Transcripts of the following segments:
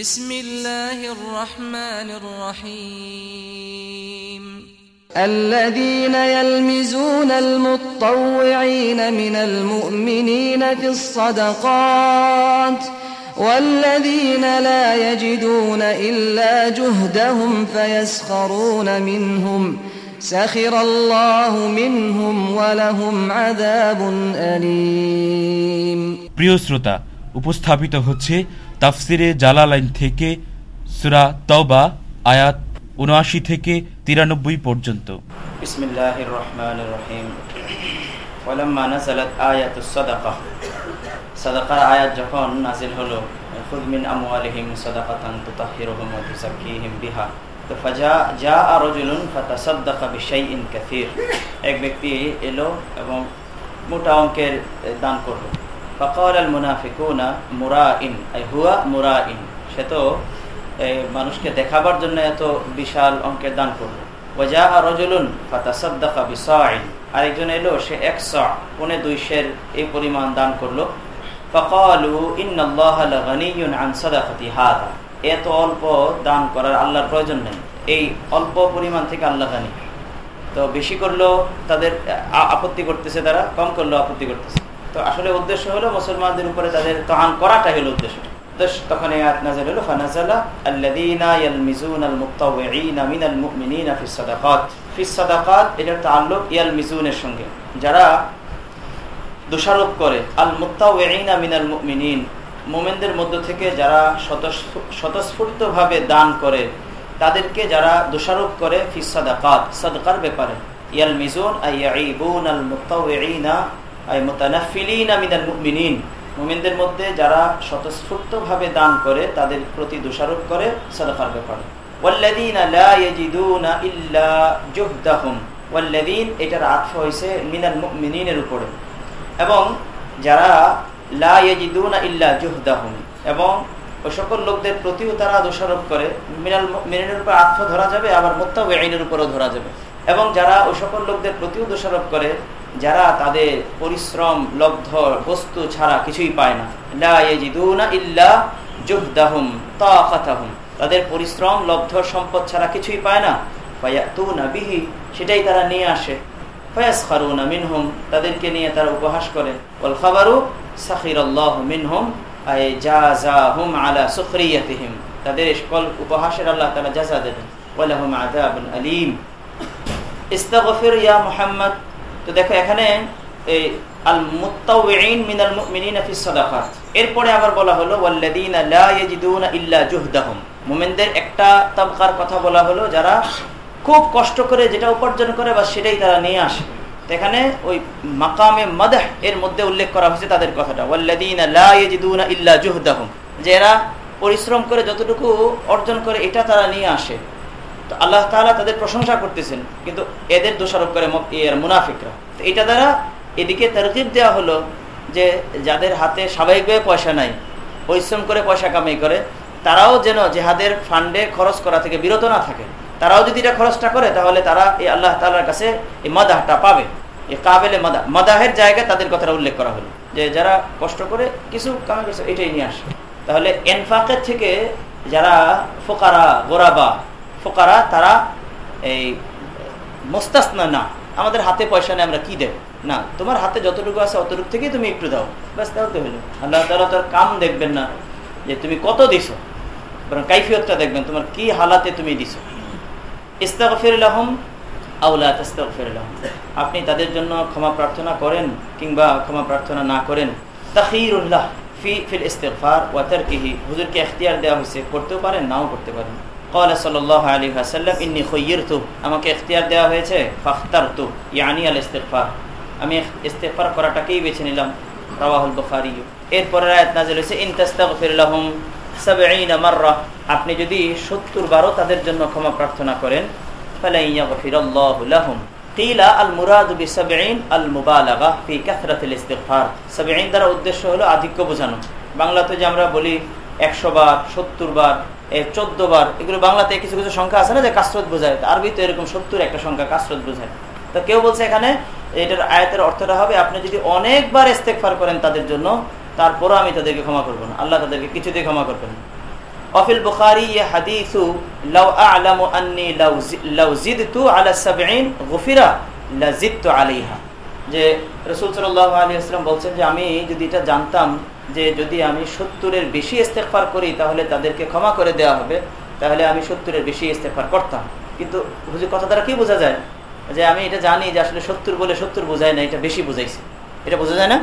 بسم الله الرحمن الرحيم الذين يلمزون المطوعين من المؤمنين في الصدقات والذين لا يجدون إلا جهدهم فيسخرون منهم سخر الله منهم ولهم عذاب أليم প্রিয় শ্রোতা উপস্থাপিত হচ্ছে তাফসিরে জালালাইন থেকে সুরা তওবা, আয়াত উনআশি থেকে তিরানব্বই পর্যন্ত। বিসমিল্লাহির রহমানির রহিম ওয়ালাম্মা নাজালাত আয়াতুস সাদাকা। সাদাকার আয়াত যখন নাজিল হলো খুদমিন আমওয়ালিহিম সাদাকাতান তুতাহহিরুহুম ওয়া তুযাক্কিহিম বিহা। তো ফাজা যা আর জুলুন ফাতা সাদ্দাকা বিশাইইন কাসীর। এক ব্যক্তি এলো এবং মোটা অঙ্কের দান করল। ফকর আল মুনাফিকুনা মুরাইন হুয়া মুরাইন সে তো মানুষকে দেখাবার জন্য এত বিশাল অঙ্কের দান করল। ওজা রজলুন আরেকজন এলো, সে এক সা পনে দুইশের এই পরিমাণ দান করল। ফকালু ইন্নাল্লাহানিয়ুন আনসাদাকাতি হাদা এত অল্প দান করার আল্লাহর প্রয়োজন নেই। এই অল্প পরিমাণ থেকে আল্লাহ গানি। তো বেশি করল, তাদের আপত্তি করতেছে তারা, কম করল, আপত্তি করতেছে। তো আসলে উদ্দেশ্য হলো মুসলমানদের উপরে তাদের তহান করাটাই হলো উদ্দেশ্য। যারা মধ্য থেকে যারা দান করে, তাদেরকে যারা দোষারোপ করে, ফিস সাদাকাত। সাদকার ব্যাপারে আল মুত্তাওয়িঈনা মধ্যে যারা দান করে, তাদের প্রতি দোষারোপ করে সাদাকার ব্যাপারে। এটার আতফ হয়েছে মিনাল মুমিনিনের উপরে। এবং যারা লা ইল্লা জুহদাহুম, এবং ওই সকল লোকদের প্রতিও তারা দোষারোপ করে, মিনাল মিনের উপর আত্ম ধরা যাবে, আবার মোত্তাবেইনের উপরও ধরা যাবে। এবং যারা ওই সকল লোকদের প্রতিও দোষারোপ করে যারা তাদের পরিশ্রম, লব্ধ, বস্তু ছাড়া কিছুই পায় না। ইল্লা তাদের পরিশ্রম, লব্ধ, সম্পদ ছাড়া কিছুই পায় না। বিহি, সেটাই তারা নিয়ে আসে। মিনহুম, তাদেরকে নিয়ে তারা উপহাস করে। ওয়াল খাবারু সাখিরাল্লাহু মিনহুম তাদের উপহাসের আল্লাহ তাআলা জাযা দেবেন। ওয়ালাহুম আযাবুন ইয়া মুহাম্মদ। তো দেখো এখানে এই আল এরপরে আবার বলা হলো, ওয়াল্লাযীনা লা ইল্লা একটা তাবকার কথা বলা হলো, যারা খুব কষ্ট করে যেটা উপার্জন করে বা সেটাই তারা নিয়ে আসে। এখানে ওই মাকামে মাদাহ এর মধ্যে উল্লেখ করা হয়েছে তাদের কথাটা ইল্লা পরিশ্রম করে যতটুকু অর্জন করে, এটা তারা নিয়ে আসে। তো আল্লাহ তাআলা তাদের প্রশংসা করতেছেন, কিন্তু এদের দোষারোপ করে মুনাফিকরা। তো এটা দ্বারা এদিকে তরকিব দেওয়া হলো যে যাদের হাতে স্বাভাবিকভাবে পয়সা নাই, পরিশ্রম করে পয়সা কামাই করে, তারাও যেন জেহাদের ফান্ডে খরচ করা থেকে বিরত না থাকে। তারাও যদি এটা খরচটা করে, তাহলে তারা এই আল্লাহ তাআলার কাছে এই মাদাহটা পাবে। এই কাবেলে মাদা মাদাহের জায়গায় তাদের কথাটা উল্লেখ করা হলো। যে যারা কষ্ট করে কিছু কামাই করছে, এটাই নিয়ে আসে। তাহলে এনফাকের থেকে যারা ফোকারা, গোরাবা ফোকারা, তারা এই মোস্তাসনা না। আমাদের হাতে পয়সা নেই, আমরা কি দেব? না, তোমার হাতে যতটুকু আছে অতটুকু থেকেই তুমি একটু দাও। ব্যাস তাও তো হলো। আল্লাহ তালা তার কাম দেখবেন না যে তুমি কত দিছো, বরং কাইফিয়তটা দেখবেন, তোমার কি হালাতে তুমি দিছো। ইস্তাগফির লাহুম আউলা তাস্তাগফির লাহুম। আপনি তাদের জন্য ক্ষমা প্রার্থনা করেন কিংবা ক্ষমা প্রার্থনা না করেন। তাখিরুল্লাহ ফি, ফিল ইস্তিগফার ওয়া কিহি হুজুরকে এখতিয়ার দেওয়া হয়েছে করতেও পারেন, নাও করতে পারেন। আপনি যদি সত্তর বারো তাদের জন্য ক্ষমা প্রার্থনা করেন ফালাইয়াগফিরুল্লাহু লাহুম। দ্বারা উদ্দেশ্য হলো আধিক্য বোঝানো। বাংলাতে যে আমরা বলি 100 বার 70 বার চোদ্দ বার। এগুলো বাংলাতে কিছু কিছু সংখ্যা আছে না যে কাসরত বোঝায়? আরবি তো এরকম সত্তর একটা সংখ্যা কাসরত বোঝায়। তো কেউ বলছে এখানে এটার আয়াতের অর্থটা হবে, আপনি যদি অনেকবার ইস্তেকফার করেন তাদের জন্য, তারপরও আমি তাদেরকে ক্ষমা করব না। আল্লাহ তাদেরকে কিছুতেই ক্ষমা করবেন না। অফিল বুখারি হাদিসু, লাউ আ'লামু আন্নি লাউ জিদতু আলা সাবঈন গুফিরা লাজিদতু আলাইহা। যে রসুল সাল্লাহ আলী আসলাম বলছেন যে, আমি যদি এটা জানতাম যে যদি আমি সত্তরের বেশি ইস্তেকফার করি, তাহলে তাদেরকে ক্ষমা করে দেওয়া হবে। তাহলে আমি সত্তরের বেশি ইস্তেকফার করতাম। কিন্তু হুজুর, কথা দ্বারা কি বোঝা যায়? যে আমি এটা জানি যে আসলে সত্তর বলে সত্তর বোঝায় না, এটা বেশি বুঝাইছে। এটা বোঝা যায় না?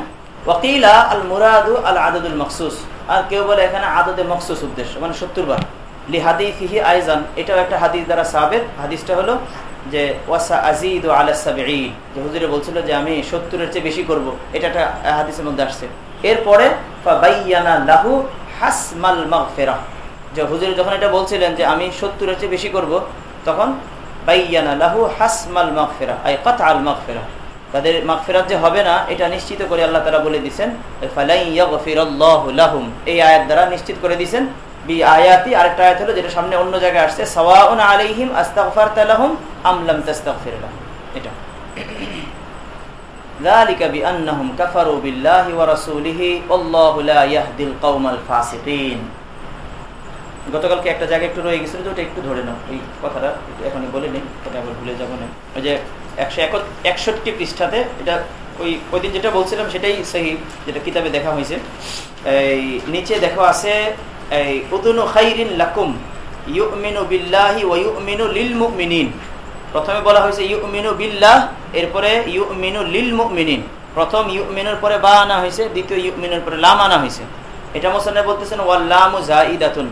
ওয়াকিলা আল মুরাদু আল আদদুল মকসুস আর কেউ বলে এখানে আদদে মকসুস উদ্দেশ্য মানে সত্তর বার। লি হাদি ফিহি আইজান, এটাও একটা হাদিস দ্বারা সাবের হাদিসটা হলো যে, ওয়াসা আজিদ ও আলাসাবঈ যে হুজুরে বলছিল যে আমি সত্তরের চেয়ে বেশি করব। এটা একটা হাদিসের মধ্যে আসছে। এরপরে লাহু হাসমাল যে হুজুরে যখন এটা বলছিলেন যে আমি সত্তরের চেয়ে বেশি করব, তখন বাইয়ানা লাহু হাসমাল মাগফিরা, আই কাতআল মাগফিরা। তাদের মাগফিরাত যে হবে না, এটা নিশ্চিত করে আল্লাহ তারা বলে ইয়াগফিরাল্লাহু লাহুম। এই আয়াত দ্বারা নিশ্চিত করে দিবেন বি আয়াতি আরেকটা আয়াত হলো, যেটা সামনে অন্য জায়গায় আসছে, সাওয়াউন আলাইহিম আস্তাগফারতা লাহুম, আম লাম তাস্তাগফির লাহুম। ذلك بأنهم كفروا بالله ورسوله والله لا يهدي القوم الفاسقين গতকালকে একটা জায়গায় একটু রয়ে গেছিল যে ওটা একটু ধরে নাও এই কথাটা এখনই বলে নিই এটা আবার ভুলে যাবো না ওই যে একশো একষট্টি পৃষ্ঠাতে এটা ওই ওই দিন যেটা বলছিলাম সেটাই সেই যেটা কিতাবে দেখা হয়েছে এই নিচে দেখো আছে এই উদুনু খাইরিন লাকুম ইউমিনু বিল্লাহি ওয়া ইউমিনু লিল মুমিনিন প্রথমে বলা হয়েছে ইউমিনু বিল্লাহ, এরপরে ইউমিনু লিল মুমিনিন। প্রথম ইউমিনুর পরে বা আনা হয়েছে, দ্বিতীয় ইউমিনুর পরে লাম আনা হয়েছে। এটা মোসান্নে বলতেছেন ওয়াল্লামু জাইদাতুন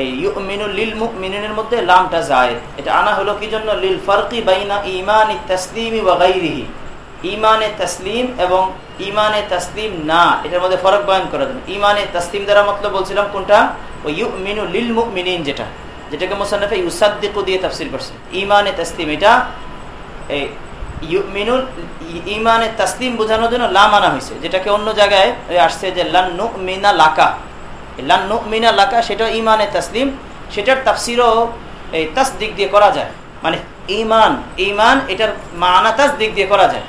এই ইউমিনু লিল মুমিনিনের মধ্যে লামটা যায় এটা আনা হলো কি জন্য? লিল ফারকি বাইনা ইমান তাসলিমি ওয়া গাইরিহি ইমানে তসলিম এবং ইমানে তসলিম না, এটার মধ্যে ফরক বয়ান করার জন্য ইমানে তসলিম দ্বারা মতলব বলছিলাম কোনটা? ওই ইউমিনু লিল মুমিনিন যেটা। যেটাকে মোসান্নফে ইউসাদ্দিকু দিয়ে তাফসির করছে। ইমানে তসলিম, এটা ইমানে তসলিম বোঝানোর জন্য লাম আনা হয়েছে, যেটাকে অন্য জায়গায় আসছে যে লান্নু মিনা লাকা। লান্নু মিনা লাকা, সেটা ইমানে তসলিম, সেটার তাফসিরও এই তাসদিক দিয়ে করা যায়। মানে ইমান ইমান এটার মানা তাসদিক দিয়ে করা যায়।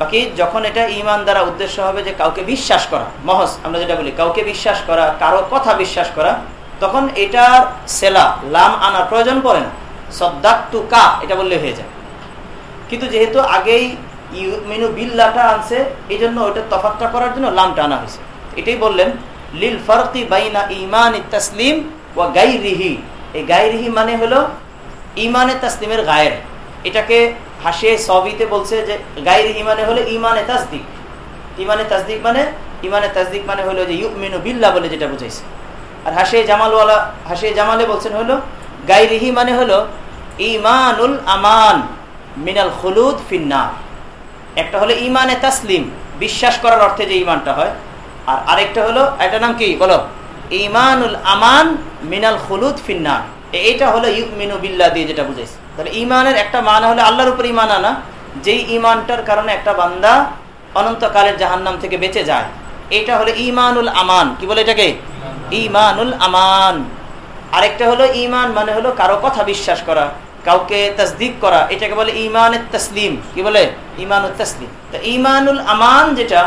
বাকি যখন এটা ইমান দ্বারা উদ্দেশ্য হবে যে কাউকে বিশ্বাস করা মহস আমরা যেটা বলি, কাউকে বিশ্বাস করা, কারও কথা বিশ্বাস করা তখন এটার সেলা, লাম আনার প্রয়োজন পড়ে না। সদ্দাক টু কা এটা বললে হয়ে যায়। কিন্তু যেহেতু আগেই মেনু বিল্লাটা আনছে এই জন্য ওইটা তফাতটা করার জন্য লামটা আনা হয়েছে। এটাই বললেন, লিল ফরকি বাইনা ইমান তসলিম ও গাইরিহি। এই গাইরিহি মানে হলো ইমানে তসলিমের গায়ের। এটাকে হাসিয়ে সবিতে বলছে যে গাইরিহি মানে হলো ইমানে তাসদিক। ইমানে তাসদিক মানে ইমানে তাসদিক মানে হলো যে ইউমিনু বিল্লা বলে যেটা বুঝাইছে। আর হাসিয়ে জামালওয়ালা, হাসিয়ে জামালে বলছেন হলো গাইরিহি মানে হলো ইমানুল আমান মিনাল হলুদ ফিন্না একটা হলো ইমানে তাসলিম, বিশ্বাস করার অর্থে যে ইমানটা হয়। আর আরেকটা হলো এটার নাম কি? বলো। ইমানুল আমান মিনাল হলুদ ফিন্না এইটা হলো ইউমিনু বিল্লা দিয়ে যেটা বুঝাইছে। তাহলে ইমানের একটা মান হলো আল্লাহর উপর ইমান আনা, যেই ইমানটার কারণে একটা বান্দা অনন্তকালের জাহান্নাম থেকে বেঁচে যায়। এটা হলো ইমানুল আমান। কি বলে এটাকে? ইমানুল আমান। আরেকটা হলো ইমান মানে হলো কারও কথা বিশ্বাস করা, কাউকে তসদিক করা, এটাকে বলে ইমানের তসলিম। কি বলে? ইমানুল তসলিম। ইমানুল আমান যেটা,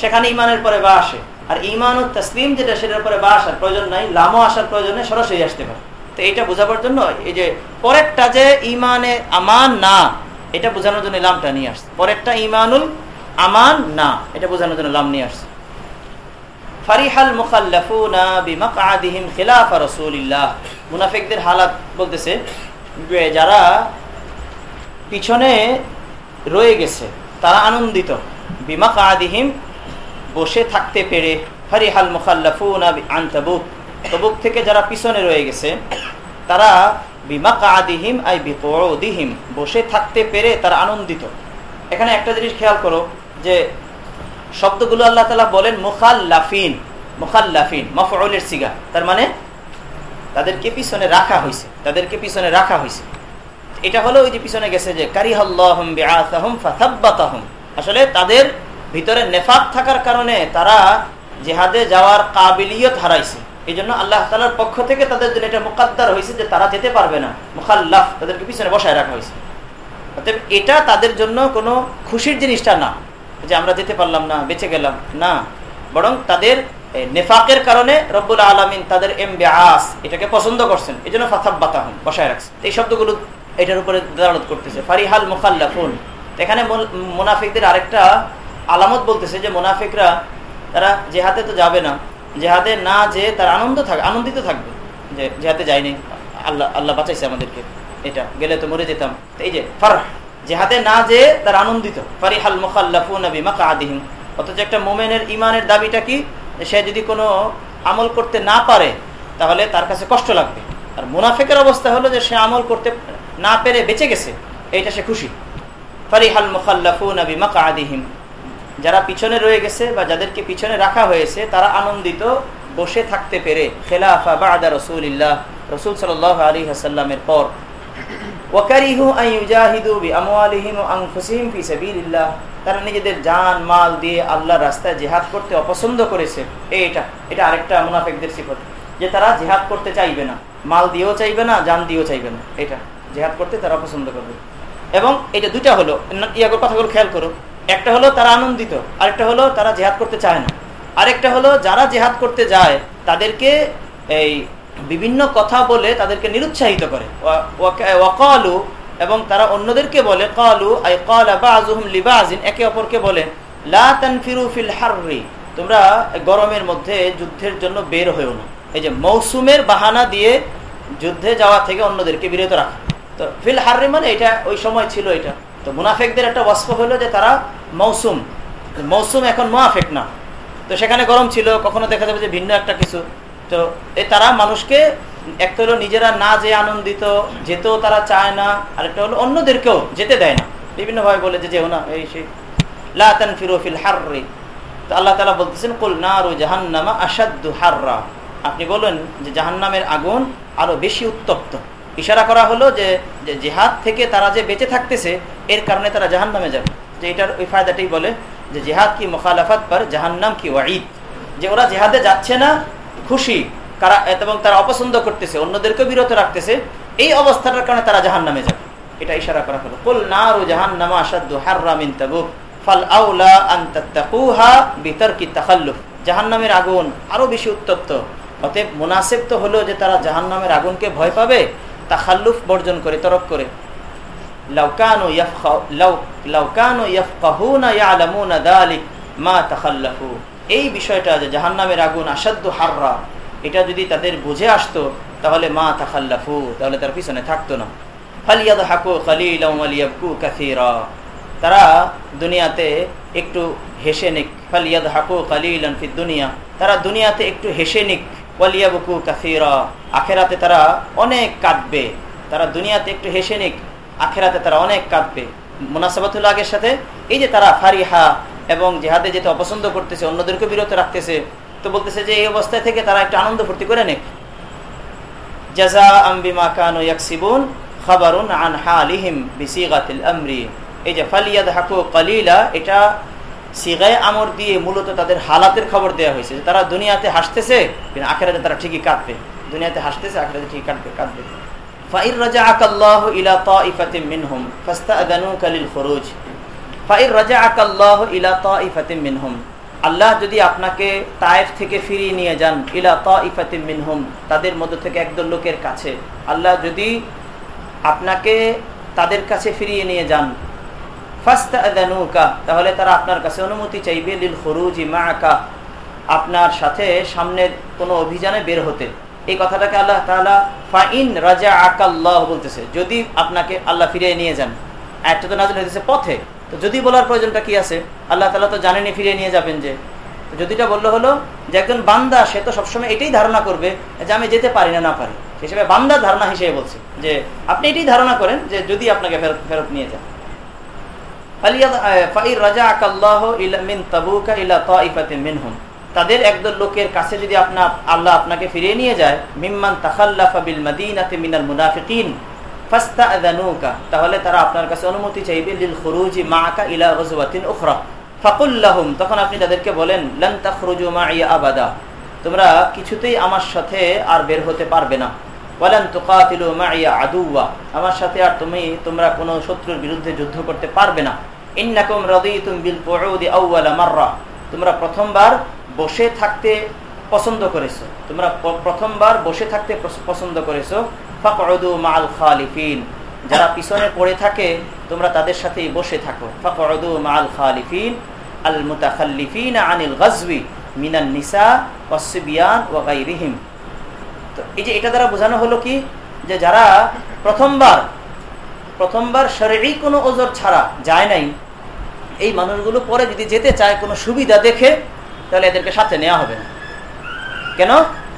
সেখানে ইমানের পরে বা আসে। আর ইমানুল তসলিম যেটা, সেটার পরে বা আসার প্রয়োজন নাই, লামো আসার প্রয়োজনে সরাসরি আসতে পারে। তো এটা বোঝাবার জন্য এই যে পরেরটা যে ইমানে আমান না, এটা বোঝানোর জন্য লামটা নিয়ে আসছে। পরেরটা ইমানুল আমান না, এটা বোঝানোর জন্য লাম নিয়ে আসছে। ফারিহাল মুখাল্লাফুনা বিমাকআদিহিম খিলাফা রাসূলিল্লাহ। মুনাফিকদের হালাত বলতেছে যারা পিছনে রয়ে গেছে, তারা আনন্দিত। বিমাকআদিহিম বসে থাকতে পেরে ফারিহাল মুখাল্লাফুনা আন তাবুক। তবুক থেকে যারা পিছনে রয়ে গেছে, তারা বিমাকআদিহিম আই বিকউদিহিম বসে থাকতে পেরে তারা আনন্দিত। এখানে একটা জিনিস খেয়াল করো যে শব্দগুলো আল্লাহ তালা বলেন মুখাল্লাফিন মুখাল্লাফিন মফলের সিগা। তার মানে তাদেরকে পিছনে রাখা হয়েছে তাদেরকে পিছনে রাখা হয়েছে এটা হলো ওই যে পিছনে গেছে যে কারিহম আসলে তাদের ভিতরে নেফাক থাকার কারণে তারা জেহাদে যাওয়ার কাবিলিয়ত হারাইছে। এই জন্য আল্লাহ তালার পক্ষ থেকে তাদের জন্য এটা মোকাদ্দার হয়েছে যে তারা যেতে পারবে না। মুখাল্লাফ তাদেরকে পিছনে বসায় রাখা হয়েছে অতএব এটা তাদের জন্য কোনো খুশির জিনিসটা না। যে আমরা যেতে পারলাম না, বেঁচে গেলাম, না। বরং তাদের নেফাকের কারণে রব্বুল আলমিন তাদের এম আস এটাকে পছন্দ করছেন। এই জন্য ফাথাব্বাতা হন বসায় রাখছে এই শব্দগুলো এটার উপরে দালালত করতেছে। ফারিহাল মুখাল্লাফুন। এখানে মুনাফিকদের আরেকটা আলামত বলতেছে যে মোনাফিকরা, তারা জেহাতে তো যাবে না। জেহাদে না যে তার আনন্দ থাকবে আনন্দিত থাকবে। যে জেহাতে যায়নি, আল্লাহ আল্লাহ বাঁচাইছে আমাদেরকে। এটা, গেলে তো মরে যেতাম। এই যে ফার জেহাদে না যে তার আনন্দিত। ফারিহাল মুখাল্লাফুন বিমা আদিহিম অথচ একটা মোমেনের ইমানের দাবিটা কি? সে যদি কোনো আমল করতে না পারে, তাহলে তার কাছে কষ্ট লাগবে। আর মুনাফিকের অবস্থা হলো যে সে আমল করতে না পেরে বেঁচে গেছে। এইটা সে খুশি। ফারিহাল মুখাল্লাফুন বিমা আদিহিম যারা পিছনে রয়ে গেছে বা যাদেরকে পিছনে রাখা হয়েছে, তারা আনন্দিত বসে থাকতে পেরে। খেলাফা বাদা রসুল্লাহ রসুল সাল আলী হাসাল্লামের পর তারা নিজেদের জান, মাল দিয়ে আল্লাহ রাস্তায় জেহাদ করতে অপছন্দ করেছে। এইটা এটা আরেকটা মুনাফেকদের সিফত। যে তারা জেহাদ করতে চাইবে না। মাল দিয়েও চাইবে না, জান দিয়েও চাইবে না। এটা, জেহাদ করতে তারা পছন্দ করবে। এবং এটা দুইটা হলো ইয়াগর কথাগুলো খেয়াল করো। একটা হলো তারা আনন্দিত, আরেকটা হলো তারা জেহাদ করতে চায় না। আরেকটা হলো যারা জেহাদ করতে যায়, তাদেরকে এই বিভিন্ন কথা বলে তাদেরকে নিরুৎসাহিত করে। ওয়াকালু এবং তারা অন্যদেরকে বলে, কালু, আই লিবাজিন, একে অপরকে বলে ফিল হাররি। তোমরা গরমের মধ্যে যুদ্ধের জন্য বের হয়েও না। এই যে মৌসুমের বাহানা দিয়ে যুদ্ধে যাওয়া থেকে অন্যদেরকে বিরত রাখা। তো ফিল হাররি মানে এটা, ওই সময় ছিল এটা। তো মুনাফেকদের একটা ওয়াস্প হলো যে তারা মৌসুম মৌসুম এখন মুনাফেক না। তো সেখানে গরম ছিল, কখনো দেখা যাবে যে ভিন্ন একটা কিছু। তো তারা মানুষকে একটা হলো নিজেরা না যে আনন্দিত, যেতেও তারা চায় না, আরেকটা হলো অন্যদেরকেও যেতে দেয় না। বিভিন্নভাবে বলে যে যেও না, এই সেই লাতান ফিরোফিল হার্রি। তো আল্লাহ তালা বলতেছেন, কুল নারু জাহান্নামা আসাদু হাররা। আপনি বলেন যে জাহান্নামের আগুন আরও বেশি উত্তপ্ত। ইশারা করা হলো যে জেহাদ থেকে তারা যে বেঁচে থাকতেছে, এর কারণে তারা জাহান নামে যাবে। যে এটার ওই ফায়দাটাই বলে যে জেহাদ কি মোখালাফাত পর জাহান্নাম কি ওয়াঈদ? যে ওরা জেহাদে যাচ্ছে না খুশি, কারা এবং তারা অপছন্দ করতেছে, অন্যদেরকে বিরত রাখতেছে, এই অবস্থাটার কারণে তারা জাহান নামে যাবে। এটা ইশারা করা হলো। কুল নারু জাহান্নামা আসাদু হাররামিন তাবুক। ফাল আউলা আন তাত্তাকুহা বিতারকি তাখাল্লুফ। জাহান্নামের আগুন আরও বেশি উত্তপ্ত। অতএব মুনাসিব তো হলো যে তারা জাহান্নামের আগুনকে ভয় পাবে, তাখাল্লুফ বর্জন করে, তরক করে। এই বিষয়টা যে জাহান্নামের আগুন আসাধ্য হাররা, এটা যদি তাদের বুঝে আসতো, তাহলে মা তাখাল্লাফু, তাহলে তার পিছনে থাকতো না। ফালিয়াদ হাকু খালিলাবকু কাসিরা। তারা দুনিয়াতে একটু হেসে নিক। ফালিয়াদ হাকু কালিলান ফি দুনিয়া। তারা দুনিয়াতে একটু হেসে নিক। ওয়ালিয়াবকু কাসিরা। আখেরাতে তারা অনেক কাঁদবে। তারা দুনিয়াতে একটু হেসে নিক। আখেরাতে তারা অনেক কাঁদবে। মুনাসাবাতুল আগের সাথে এই যে তারা ফারিহা এবং জেহাদে যেতে অপছন্দ করতেছে, অন্যদেরকে বিরত রাখতেছে, তো বলতেছে যে এই অবস্থায় থেকে তারা একটা আনন্দ ফুর্তি করে নেক। জাজা কালিলা, এটা আমর দিয়ে মূলত তাদের হালাতের খবর দেওয়া হয়েছে। তারা দুনিয়াতে হাসতেছে আখেরাতে তারা ঠিকই কাঁদবে। দুনিয়াতে হাসতেছে, আখেরাতে ঠিকই কাঁদবে লিল খুরুজ। আল্লাহ ইলা মিনহুম। আল্লাহ যদি আপনাকে তায়েফ থেকে ফিরিয়ে নিয়ে যান, ইলা তাইফাতিন মিনহুম, তাদের মধ্য থেকে একদল লোকের কাছে। আল্লাহ যদি আপনাকে তাদের কাছে ফিরিয়ে নিয়ে যান ফাস্তাআযানুকা তাহলে তারা আপনার কাছে অনুমতি চাইবে, লিল হরুজ মাআকা, আপনার সাথে সামনের কোনো অভিযানে বের হতে। এই কথাটাকে আল্লাহ তাআলা ফাইন রাজা আকাল্লাহ বলতেছে। যদি আপনাকে আল্লাহ ফিরিয়ে নিয়ে যান। একটা তো নাজিল পথে। তো যদি বলার প্রয়োজনটা কি আছে? আল্লাহ তালা তো জানেনি ফিরিয়ে নিয়ে যাবেন যে। যদিটা বলল হলো যে একজন বান্দা, সে তো সবসময় এটাই ধারণা করবে যে আমি যেতে পারি না না পারি। হিসেবে বান্দার ধারণা হিসেবে বলছে যে আপনি এটাই ধারণা করেন যে যদি আপনাকে ফেরত ফেরত নিয়ে যান। তাদের একদল লোকের কাছে যদি আপনার আল্লাহ আপনাকে ফিরিয়ে নিয়ে যায়, মিম্মান তাখাল্লাফাবিল মাদিনাতে মিনাল মুনাফিকিন। তাহলে তারা আপনার কাছে অনুমতি চাইবে লিল খুরুজি মাকা ইলা গজওয়াতিন উখরা। ফাকুল্লাহুম তখন আপনি তাদেরকে বলেন, লান তাখরুজু মাইয়া আবাদা, তোমরা কিছুতেই আমার সাথে আর বের হতে পারবে না। ওয়ালান তুকাতিলু মাইয়া আদুওয়া, আমার সাথে আর তুমি, তোমরা কোনো শত্রুর বিরুদ্ধে যুদ্ধ করতে পারবে না। ইন্নাকুম রাদিতুম বিল কুউদি আউওয়ালা মাররা, তোমরা প্রথমবার বসে থাকতে পছন্দ করেছ, তোমরা প্রথমবার বসে থাকতে পছন্দ করেছ খালিফিন। যারা পিছনে পড়ে থাকে, তোমরা তাদের সাথেই বসে থাকো। মাল খালিফিন, আল আনিল গজবি মিনান নিসা ওয়াসিবিয়ান ওয়া গাইরিহিম। তো এই যে এটা দ্বারা বোঝানো হলো কি? যে যারা প্রথমবার প্রথমবার শরীরই কোনো ওজোর ছাড়া যায় নাই, এই মানুষগুলো পরে যদি যেতে চায় কোনো সুবিধা দেখে, তাহলে এদেরকে সাথে নেওয়া হবে না। কেন?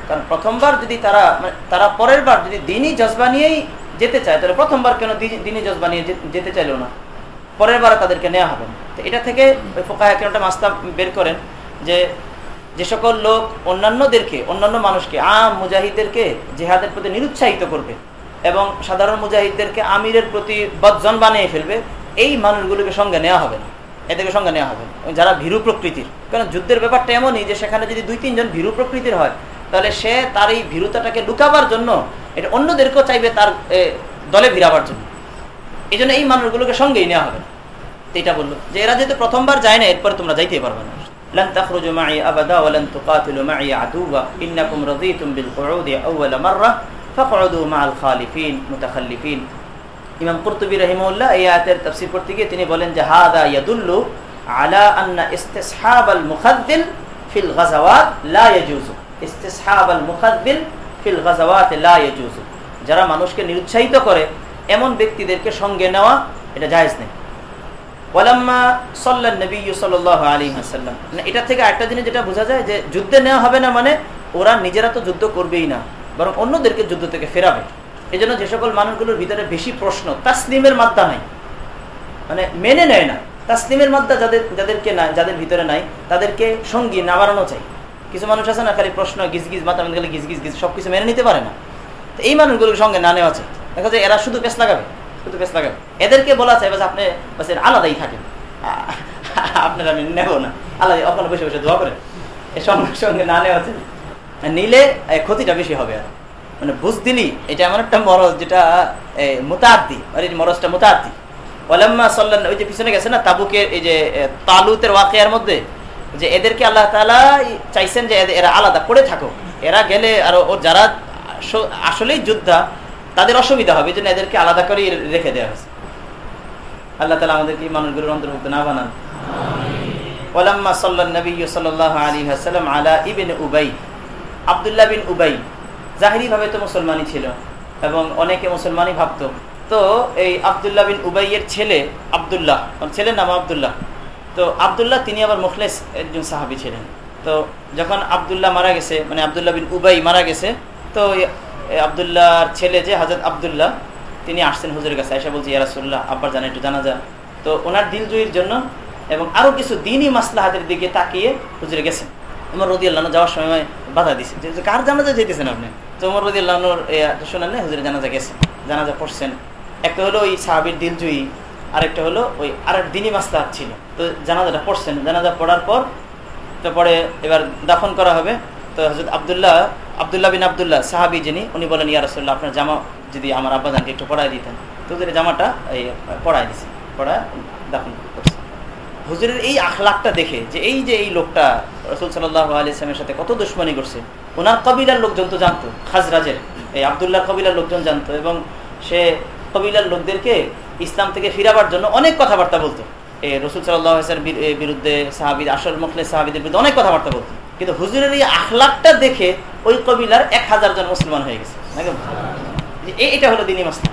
কারণ প্রথমবার যদি তারা মানে তারা পরের বার যদি দিনই জজবা নিয়েই যেতে চায়, তাহলে প্রথমবার কেন দিনই জজবা নিয়ে যেতে চাইল না? পরের বার তাদেরকে নেওয়া হবে তো এটা থেকে ওই ফোকা একটা মাস্তা বের করেন যে যে সকল লোক অন্যান্যদেরকে, অন্যান্য মানুষকে, আম মুজাহিদদেরকে জেহাদের প্রতি নিরুৎসাহিত করবে এবং সাধারণ মুজাহিদদেরকে আমিরের প্রতি বদজন বানিয়ে ফেলবে, এই মানুষগুলোকে সঙ্গে নেওয়া হবে না। এদেরকে সঙ্গে নেওয়া হবে যারা ভীরু প্রকৃতির। কারণ যুদ্ধের ব্যাপারটা এমনই যে, সেখানে যদি দুই তিনজন ভীরু প্রকৃতির হয় তাহলে সে তার এই ভীরুতাটাকে লুকাবার জন্য এটা অন্যদেরকেও চাইবে তার দলে ভিড়াবার জন্য এই জন্য এই মানুষগুলোকে সঙ্গেই নেওয়া হবে এটা বললো যে এরা যেহেতু প্রথমবার যায় না এরপরে তোমরা যাইতে পারবে না لن تخرجوا معي أبدا ولن تقاتلوا معي عدوا إنكم رضيتم بالقعود أول مرة فاقعدوا مع الخالفين متخلفين ইমাম কুরতুবী রহিমউল্লাহ এই আয়াতের তাফসীর করতে গিয়ে তিনি বলেন যে হাদা ইয়াদুল্লু আলা আন্না ইস্তিসহাব আল মুখাদ্দিল ফিল গাজাওয়াত লা ইয়াজুজু যারা মানুষকে নিরুৎসাহিত করে, এমন ব্যক্তিদেরকে সঙ্গে নেওয়া এটা জায়েজ নেই। ওয়াসাল্লাম। এটা থেকে একটা জিনিস যেটা বোঝা যায় যে যুদ্ধে নেওয়া হবে না মানে ওরা নিজেরা তো যুদ্ধ করবেই না, বরং অন্যদেরকে যুদ্ধ থেকে ফেরাবে। এই জন্য যে সকল মানুষগুলোর ভিতরে বেশি প্রশ্ন, তাসলিমের মাদ্দা নাই। মানে মেনে নেয় না। তাসলিমের মাদ্দা যাদের যাদেরকে যাদের ভিতরে নাই, তাদেরকে সঙ্গী না বাড়ানো চাই। কিছু মানুষ আছে না, খালি প্রশ্ন গিজ গিজ মাথা গেলে গিজ গিজ গিজ সবকিছু মেনে নিতে পারে না। তো এই মানুষগুলোর সঙ্গে না নেওয়া চাই দেখা যায় এরা শুধু পেস লাগাবে শুধু পেস লাগাবে এদেরকে বলা চাই আপনি আলাদাই থাকেন আপনার আমি নেব না। আলাদা, ওখানে বসে বসে দোয়া করে এর সঙ্গে সঙ্গে না নেওয়া চাই নিলে ক্ষতিটা বেশি হবে আর। মানে বুঝদিলি এটা এমন একটা মরজ যেটা মোতাদ্দি আর এই মরজটা মোতাদ্দি ওলাম্মা সাল্লান ওই যে পিছনে গেছে না, তাবুকের, এই যে তালুতের ওয়াকিয়ার মধ্যে যে এদেরকে আল্লাহ তালা চাইছেন যে এরা আলাদা পড়ে থাকো এরা গেলে আর ও যারা আসলেই যোদ্ধা, তাদের অসুবিধা হবে। জন্য এদেরকে আলাদা করে রেখে দেওয়া হয়েছে। আল্লাহ তালা আমাদেরকে মানুষগুলোর অন্তর্ভুক্ত না বানান। ওলাম্মা সাল্লান নবী সাল্লাহ আলী হাসালাম আলা ইবিন উবাই। আবদুল্লাহ বিন উবাই। জাহিরি ভাবে তো মুসলমানই ছিল এবং অনেকে মুসলমানই ভাবত। তো এই আবদুল্লাহ বিন উবাইয়ের ছেলে আবদুল্লাহ। ছেলের নাম আবদুল্লাহ। তো আবদুল্লাহ, তিনি আবার মুখলেস একজন সাহাবি ছিলেন। তো যখন আবদুল্লাহ মারা গেছে মানে আবদুল্লাহ বিন উবাই মারা গেছে, তো আবদুল্লাহর ছেলে যে হাজরত আবদুল্লাহ, তিনি আসছেন হুজুরের কাছে এসে বলছি ইয়ারাসুল্লাহ আব্বার জানা একটু জানা যা তো ওনার দিলজয়ীর জন্য এবং আরও কিছু দিনই মাসলাহাতের দিকে তাকিয়ে হুজুরে গেছেন। উমর রদি আল্লাহ যাওয়ার সময় বাধা দিছে। যে কার জানাজা যেতেছেন আপনি? তো উমর রদি আল্লাহর শোনেন না হুজুরে জানাজা গেছে, জানাজা পড়ছেন। একটা হলো ওই সাহাবির দিলজয়ী আরেকটা হলো ওই আর দিনই মাসলাহাত ছিল। তো জানাজাটা পড়ছেন। জানাজা পড়ার পর তারপরে এবার দাফন করা হবে। তো হজরত আবদুল্লাহ আবদুল্লাহ বিন আবদুল্লাহ, সাহাবি যিনি, উনি বলেন, ইয়া রসুল্লাহ আপনার জামা যদি আমার আব্বাজানকে একটু পড়াই দিতেন। তো ওদের জামাটা এই পড়াই দিছে, পড়ায় দাফন করছে। হুজুরের এই আখলাকটা দেখে যে এই যে এই লোকটা রসুল সাল্লাহ আলিয়ামের সাথে কত দুশ্মনী করছে। ওনার কবিলার লোকজন তো জানতো, খাজরাজের। এই আবদুল্লাহ কবিলার লোকজন জানতো এবং সে কবিলার লোকদেরকে ইসলাম থেকে ফিরাবার জন্য অনেক কথাবার্তা বলতো। এই রসুল সাল্লাহের বিরুদ্ধে সাহাবিদ আসল মখলে সাহাবিদের বিরুদ্ধে অনেক কথাবার্তা বলতো। কিন্তু হুজুরের এই আখলাকটা দেখে ওই কবিলার এক হাজার জন মুসলমান হয়ে গেছে। এটা হলো দিনী মাসলাম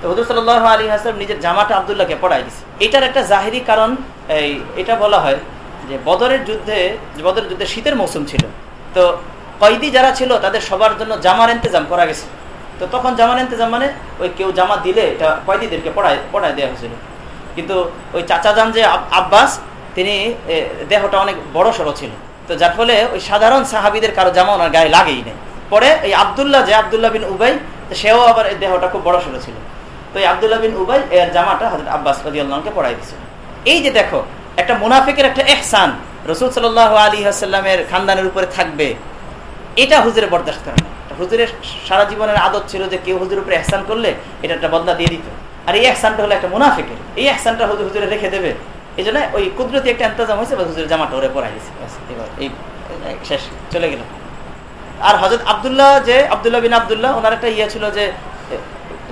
তো হুজুর সাল্লাহ আলী হাসলাম নিজের জামাটা আবদুল্লাহকে পড়াই দিছে। এটার একটা জাহিরি কারণ, এই, এটা বলা হয় যে বদরের যুদ্ধে বদরের যুদ্ধে শীতের মৌসুম ছিল। তো কয়েদি যারা ছিল তাদের সবার জন্য জামার ইন্তজাম করা গেছে। তো তখন জামার ইন্তজাম মানে ওই কেউ জামা দিলে এটা কয়েদিদেরকে পড়ায় পড়ায় দেওয়া হয়েছিল। কিন্তু ওই চাচা যান যে আব্বাস, তিনি দেহটা অনেক বড় সড়ো ছিল। তো যার ফলে ওই সাধারণ সাহাবিদের কারও জামা ওনার গায়ে লাগেই নেই। পরে এই আবদুল্লাহ যে আবদুল্লাহ বিন উবাই, সেও আবার এই দেহটা খুব বড় সড়ো ছিল। তো এই আবদুল্লাহ বিন উবাই এর জামাটা হাজরত আব্বাস রাজি আল্লাহকে পড়াই দিয়েছিল এই যে দেখো, একটা মুনাফিকের একটা এহসান রসুল সাল আলী আসাল্লামের খানদানের উপরে থাকবে, এটা হুজুরে বরদাস্ত করে। হুজুরের সারা জীবনের আদত ছিল যে কেউ হুজুরের উপরে এহসান করলে এটা একটা বদলা দিয়ে দিত। আর এই এহসানটা হলো একটা মুনাফিকের। এই এহসানটা হুজুর হুজুরে রেখে দেবে। এই জন্য ওই কুদরতি একটা এন্তজাম হয়েছে হুজুরের জামাটা ওরে পড়াই দিয়েছে এবার এই শেষ, চলে গেল আর হজরত আবদুল্লাহ যে, আবদুল্লাহ বিন আবদুল্লাহ, ওনার একটা ইয়ে ছিল যে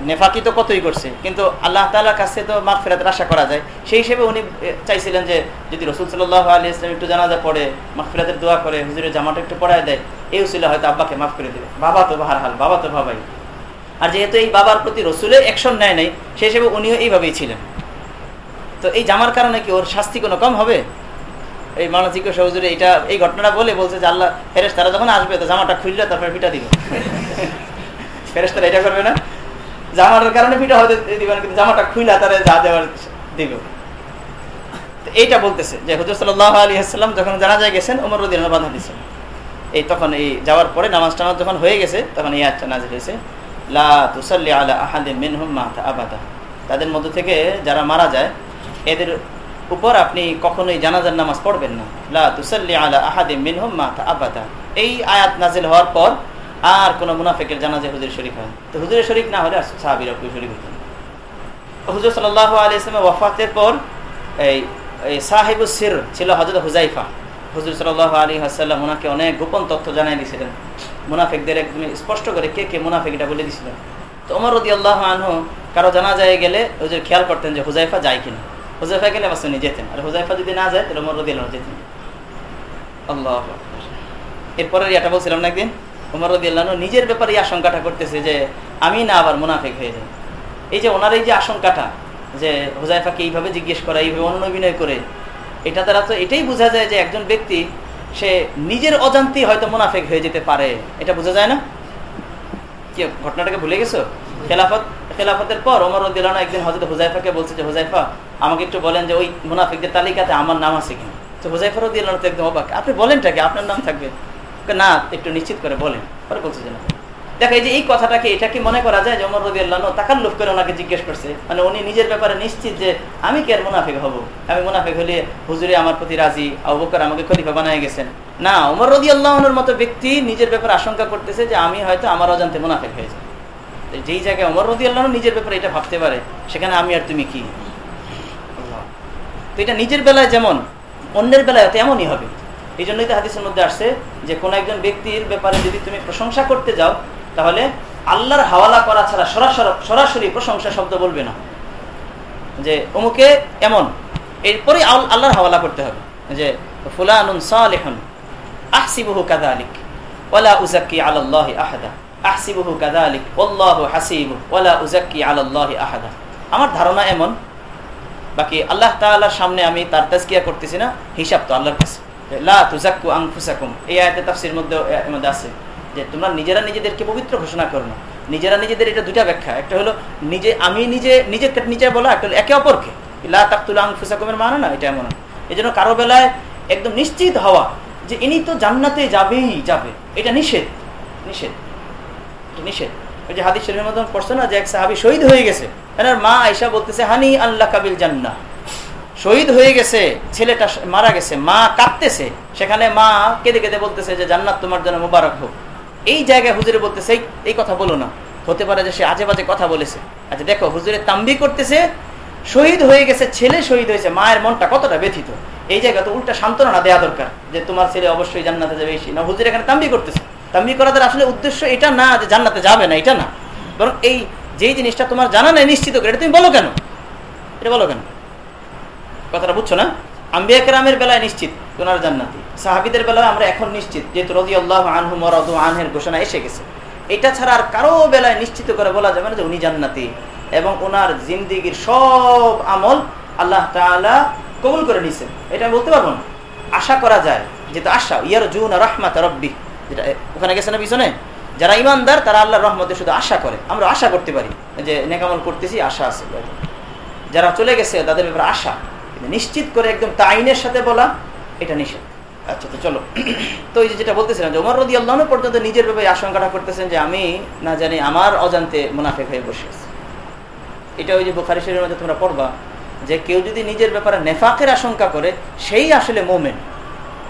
নেফাকি তো কতই করছে? কিন্তু আল্লাহ তালার কাছে তো মাফ ফেরাতের আশা করা যায়। সেই হিসেবে উনি চাইছিলেন যে, যদি রসুল সাল্লাহ আলী ইসলাম একটু জানাজা পড়ে মাফ ফেরাতের দোয়া করে, হুজুরের জামাটা একটু পড়ায় দেয়, এই ছিল হয়তো আব্বাকে মাফ করে দেবে। বাবা তো বাহার হাল বাবা তো বাবাই। আর যেহেতু এই বাবার প্রতি রসুলের অ্যাকশন নেয় নাই, সেই হিসেবে উনিও এইভাবেই ছিলেন। তো এই জামার কারণে কি ওর শাস্তি কোনো কম হবে? এই মানা জিজ্ঞাসা হুজুরে এটা এই ঘটনাটা বলে বলছে যে আল্লাহ ফেরেস তারা যখন আসবে, তো জামাটা খুললে তারপরে পিটা দিবে। ফেরেস তারা এটা করবে না? জামাটার কারণে পিঠা হতে দিবে না কিন্তু জামাটা খুইলা তারা যা দেওয়ার দিবে। এইটা বলতেছে যে হুজুর সাল্লাহ আলী আসসালাম যখন জানা যায় গেছেন ওমর রদিন বাধা দিচ্ছেন এই তখন এই যাওয়ার পরে নামাজ টামাজ যখন হয়ে গেছে, তখন এই আচ্ছা নাজির হয়েছে, লা আলা আহাদে মিনহুম মাতা আবাদা। তাদের মধ্য থেকে যারা মারা যায়, এদের উপর আপনি কখনোই জানাজার নামাজ পড়বেন না। লা তুসাল্লি আলা আহাদে মিনহুম মাতা আবাদা। এই আয়াত নাজিল হওয়ার পর আর কোন মুনাফেকের জানাজে হুজুর শরীফ হয় তো হুজুরের শরীফ না হলে সাহাবিরা কেউ হতেন হুজুর সাল্লাহ আলী ইসলামের ওয়াফাতের পর এই সাহেব সির ছিল হজরত হুজাইফা হুজুর সাল্লাহ আলী হাসাল্লাম ওনাকে অনেক গোপন তথ্য জানাই দিয়েছিলেন মুনাফেকদের একদম স্পষ্ট করে কে কে মুনাফেক এটা বলে দিয়েছিলেন তো অমর রদি আল্লাহ আনহু কারও জানা যায় গেলে হুজুর খেয়াল করতেন যে হুজাইফা যায় কিনা। হুজাইফা গেলে আবার উনি যেতেন। আর হুজাইফা যদি না যায় তাহলে অমর রদি আল্লাহ যেতেন। আল্লাহ এরপরে এটা বলছিলাম না একদিন? উমর রদি আল্লাহ নিজের ব্যাপারে এই আশঙ্কাটা করতেছে যে আমি না আবার মুনাফেক হয়ে যাই। এই যে ওনার এই যে আশঙ্কাটা যে হুজাইফাকে এইভাবে জিজ্ঞেস করা, এইভাবে অনবিনয় করে, এটা দ্বারা তো এটাই বোঝা যায় যে একজন ব্যক্তি, সে নিজের অজান্তি হয়তো মুনাফেক হয়ে যেতে পারে। এটা বোঝা যায় না? কি, ঘটনাটাকে ভুলে গেছো? খেলাফত, খেলাফতের পর ওমর রদিল্লাহ একদিন হজরত হুজাইফাকে বলছে যে হুজাইফা আমাকে একটু বলেন যে ওই মুনাফিকদের তালিকাতে আমার নাম আছে কিনা? তো হুজাইফা রদিল্লাহ তো একদম অবাক। আপনি বলেনটাকে আপনার নাম থাকবে? না একটু নিশ্চিত করে বলেন। পরে বলছে যে না। দেখো এই যে এই কথাটাকে এটা কি মনে করা যায় যে অমর রবি আল্লাহ তাকাল্লুফ করে ওনাকে জিজ্ঞেস করছে। মানে উনি নিজের ব্যাপারে নিশ্চিত যে আমি কি আর মুনাফিক হব? আমি মুনাফিক হলে হুজুরে আমার প্রতি রাজি আবুবকর আমাকে খলিফা বানায় গেছেন। না ওমর রদি আল্লাহনের মতো ব্যক্তি নিজের ব্যাপারে আশঙ্কা করতেছে যে আমি হয়তো আমার অজান্তে মুনাফিক হয়ে যাই যেই জায়গায় অমর রদি আল্লাহ নিজের ব্যাপারে এটা ভাবতে পারে সেখানে আমি আর তুমি কি? তো এটা নিজের বেলায় যেমন অন্যের বেলায় তেমনই হবে। এই জন্যই তো হাদিসের মধ্যে আসছে যে কোন একজন ব্যক্তির ব্যাপারে যদি তুমি প্রশংসা করতে যাও, তাহলে আল্লাহর হাওয়ালা করা ছাড়া সরাসরি সরাসরি প্রশংসা শব্দ বলবে না। যে অমুকে এমন এরপরে আল্লাহর হাওয়ালা করতে হবে। যে ফুলানুন সালেহন আহসিবহু কাদা আলিক ওলা উজাক্কি আল্লাহ আহাদা। আহসিবহু কাদা আলিক ওল্লাহ হাসিবু ওলা উজাক্কি আল্লাহ আহাদা। আমার ধারণা এমন, বাকি আল্লাহ তাআলার সামনে আমি তার তাজকিয়া করতেছি না, হিসাব তো আল্লাহর কাছে। আছে যে তোমরা নিজেরা নিজেদেরকে পবিত্র ঘোষণা করো নিজেরা নিজেদের এটা দুটা ব্যাখ্যা। একটা হলো নিজে আমি নিজে বলা, একটা একে অপরকে। মানে না, এটা এমন এই জন্য কারও বেলায় একদম নিশ্চিত হওয়া যে ইনি তো জান্নাতে যাবেই যাবে। এটা নিষেধ। নিষেধ। নিষেধ। ওই যে হাদিস মধ্যে পড়ছে না যে এক সাহাবি শহীদ হয়ে গেছে। মা আয়সা বলতেছে, হানি আল্লাহ কাবিল জান্না শহীদ হয়ে গেছে, ছেলেটা মারা গেছে, মা কাঁদতেছে। সেখানে মা কেঁদে কেঁদে বলতেছে যে, জান্নাত তোমার জন্য মুবারক হোক। এই জায়গায় হুজুরে বলতেছে, এই কথা বলো না। হতে পারে যে সে আজে বাজে কথা বলেছে। আচ্ছা দেখো, হুজুরে তাম্বি করতেছে, শহীদ হয়ে গেছে, ছেলে শহীদ হয়েছে, মায়ের মনটা কতটা ব্যথিত। এই জায়গা তো উল্টা সান্ত্বনা দেওয়া দরকার যে, তোমার ছেলে অবশ্যই জান্নাতে যাবে। বেশি না, হুজুর এখানে তাম্বি করতেছে। তাম্বি করাদের আসলে উদ্দেশ্য এটা না যে, জান্নাতে যাবে না। এটা না। বরং এই যেই জিনিসটা তোমার জানা নেই, নিশ্চিত করে, এটা তুমি বলো কেন? এটা বলো কেন? কথাটা বুঝছ না? আম্বিয়া কেরামের বেলায় নিশ্চিত, ওনার জান্নাতি। সাহাবিদের বেলায় আমরা এখন নিশ্চিত, যেহেতু রদি আল্লাহ আনহু মরদ আনহের ঘোষণা এসে গেছে। এটা ছাড়া আর কারও বেলায় নিশ্চিত করে বলা যাবে না যে উনি জান্নাতি। এবং ওনার জিন্দিগির সব আমল আল্লাহ তালা কবুল করে নিছেন এটা বলতে পারব না। আশা করা যায় যেটা আশা ইয়ার জুন রহমাত রব্বি। যেটা ওখানে গেছে না পিছনে? যারা ইমানদার তারা আল্লাহ রহমতে শুধু আশা করে। আমরা আশা করতে পারি। যে নেকামল করতেছি, আশা আছে। যারা চলে গেছে, তাদের ব্যাপারে আশা। নিশ্চিত করে একদম তাইনের সাথে বলা, এটা নিষেধ। আচ্ছা তো চলো। তো এই যেটা বলতেছিলাম যে ওমর রদি আল্লাহ পর্যন্ত নিজের ব্যাপারে আশঙ্কাটা করতেছেন যে, আমি না জানি আমার অজান্তে মুনাফেক হয়ে বসে এটা ওই যে বুখারি শরীরের মধ্যে তোমরা পড়বা যে, কেউ যদি নিজের ব্যাপারে নেফাকের আশঙ্কা করে, সেই আসলে মোমেন।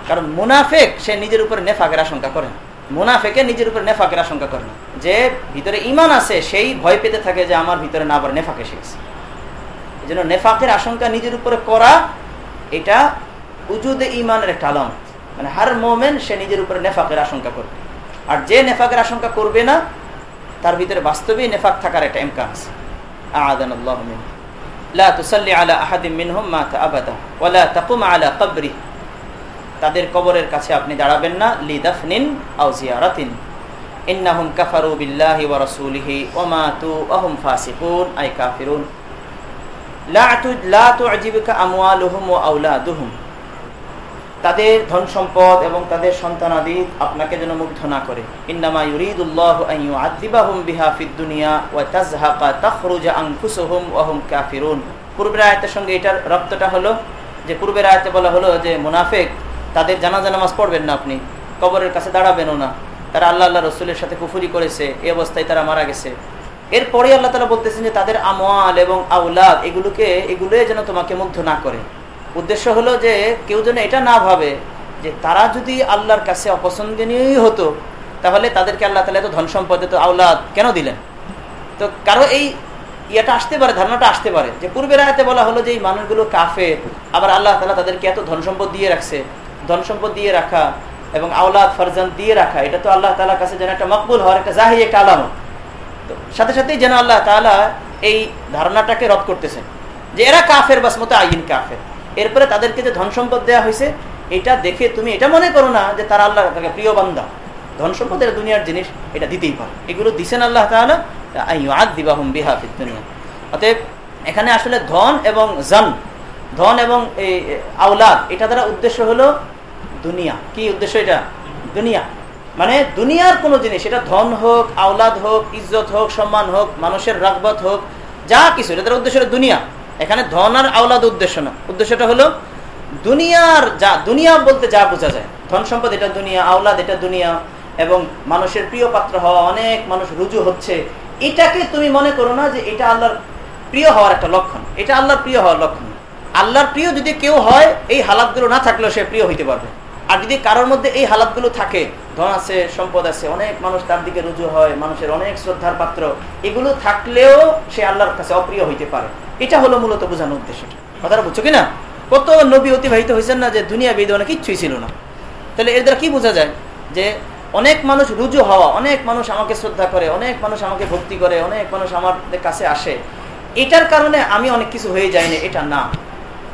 কারণ মুনাফেক, সে নিজের উপরে নেফাকের আশঙ্কা করে মুনাফেকে নিজের উপরে নেফাকের আশঙ্কা করে না। যে ভিতরে ইমান আছে, সেই ভয় পেতে থাকে যে, আমার ভিতরে না আবার নেফাকে এই জন্য নেফাকের আশঙ্কা নিজের উপরে করা, এটা উজুদে ইমানের একটা আলামত। মানে হার মোমেন, সে নিজের উপরে নেফাকের আশঙ্কা করবে। আর যে নেফাকের আশঙ্কা করবে না, তার ভিতরে বাস্তবেই নেফাক থাকার একটা ইমকান আছে। আদান আল্লাহ লা তুসাল্লি আলা আহাদিম মিনহুম মাতা আবাদা ওয়ালা তাকুম আলা কবরি। তাদের কবরের কাছে আপনি দাঁড়াবেন না, লি দাফনিন আও জিয়ারাতিন। ইন্নাহুম কাফারু বিল্লাহি ওয়া রাসূলিহি ওয়া মাতু ওয়া হুম ফাসিকুন, আই কাফিরুন লা তু লা তু'জিবুকা আমওয়ালুহুম ওয়া আওলাদুহুম তাদের ধন সম্পদ এবং তাদের সন্তানাদি আপনাকে যেন মুগ্ধ না করে। পূর্বের আয়াতের সঙ্গে এটার রপ্তটা হলো যে, পূর্বের আয়াতে বলা হলো যে, মুনাফিক, তাদের জানাজা নামাজ পড়বেন না আপনি, কবরের কাছে দাঁড়াবেনও না। তারা আল্লাহ আল্লাহ রসুলের সাথে কুফুরি করেছে, এই অবস্থায় তারা মারা গেছে। এরপরে আল্লাহ তালা বলতেছেন যে তাদের আমওয়াল এবং আউলাদ এগুলোকে, এগুলোই যেন তোমাকে মুগ্ধ না করে। উদ্দেশ্য হলো যে কেউ যেন এটা না ভাবে যে তারা যদি আল্লাহর কাছে অপছন্দনীয় হতো, তাহলে তাদেরকে আল্লাহ তালা এত ধন সম্পদ, এত আউলাদ কেন দিলেন? তো কারও এই ইয়েটা আসতে পারে, ধারণাটা আসতে পারে। যে পূর্বের আয়তে বলা হলো যে এই মানুষগুলো কাফে আবার আল্লাহ তালা তাদেরকে এত ধন সম্পদ দিয়ে রাখছে। ধন সম্পদ দিয়ে রাখা এবং আউলাদ ফারজান দিয়ে রাখা, এটা তো আল্লাহ তালার কাছে যেন একটা মকবুল হওয়ার একটা জাহি একটা আলামত সাথে সাথেই যেন আল্লাহ তালা এই ধারণাটাকে রদ করতেছেন যে এরা কাফের, বাস মতো আইন কাফের। এরপরে তাদেরকে যে ধন সম্পদ দেওয়া হয়েছে, এটা দেখে তুমি এটা মনে করো না যে তারা আল্লাহ তাকে প্রিয় বান্দা। ধন সম্পদ এটা দুনিয়ার জিনিস, এটা দিতেই পারে। এগুলো দিছেন আল্লাহ তাহলে বিহাফিদ দুনিয়া। অতএব এখানে আসলে ধন এবং জন, ধন এবং এই আওলাদ, এটা দ্বারা উদ্দেশ্য হলো দুনিয়া। কি উদ্দেশ্য এটা? দুনিয়া। মানে দুনিয়ার কোনো জিনিস এটা ধন হোক, আওলাদ হোক, ইজ্জত হোক, সম্মান হোক, মানুষের রাগবত হোক, যা কিছু এটা দ্বারা উদ্দেশ্য দুনিয়া। এখানে ধন আর আওলাদ উদ্দেশ্য না। উদ্দেশ্যটা হলো দুনিয়ার যা, দুনিয়া বলতে যা বোঝা যায়। ধন সম্পদ, এটা দুনিয়া, আওলাদ, এটা দুনিয়া, এবং মানুষের প্রিয় পাত্র হওয়া, অনেক মানুষ রুজু হচ্ছে। এটাকে তুমি মনে করো না যে এটা আল্লাহর প্রিয় হওয়ার একটা লক্ষণ। এটা আল্লাহর প্রিয় হওয়ার লক্ষণ। আল্লাহর প্রিয় যদি কেউ হয়, এই হালাতগুলো না থাকলেও সে প্রিয় হইতে পারবে। আর যদি কারোর মধ্যে এই হালাতগুলো থাকে, ধন আছে, সম্পদ আছে, অনেক মানুষ তার দিকে রুজু হয়, মানুষের অনেক শ্রদ্ধার পাত্র, এগুলো থাকলেও সে আল্লাহর কাছে অপ্রিয় হইতে পারে। এটা হলো মূলত বোঝানোর উদ্দেশ্যটা। কথাটা বুঝছ কিনা? কত নবী অতিবাহিত হয়েছেন না যে দুনিয়া বেদনে কিচ্ছুই ছিল না। তাহলে এর দ্বারা কি বোঝা যায়? যে অনেক মানুষ রুজু হওয়া, অনেক মানুষ আমাকে শ্রদ্ধা করে, অনেক মানুষ আমাকে ভক্তি করে, অনেক মানুষ আমার কাছে আসে, এটার কারণে আমি অনেক কিছু হয়ে যাইনি, এটা না।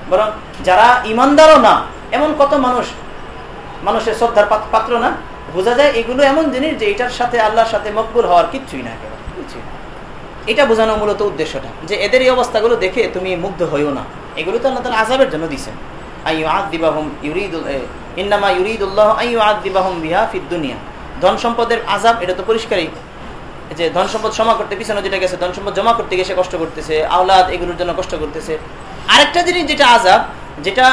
বরং যারা ইমানদারও না, এমন কত মানুষ মানুষের শ্রদ্ধার পাত্র না। বোঝা যায় এগুলো এমন জিনিস যে এটার সাথে আল্লাহর সাথে মকবুল হওয়ার কিচ্ছুই না কিছুই এটা বোঝানো মূলত উদ্দেশ্যটা, যে এদের এই অবস্থাগুলো দেখে তুমি মুগ্ধ হইও না। এগুলো তো আল্লাহ তালা আজাবের জন্য দিচ্ছেন আইয়ু আদ দিবাহম ইউরিদুল ইন্নামা ইউরিদুল্লাহ আইয়ু আদ দিবাহম বিহা ফিদ দুনিয়া। ধন সম্পদের আজাব এটা তো পরিষ্কারই। যে ধন সম্পদ জমা করতে পিছনে যেটা গেছে, ধন সম্পদ জমা করতে সে কষ্ট করতেছে, আওলাদ এগুলোর জন্য কষ্ট করতেছে। আরেকটা জিনিস যেটা আজাব যেটা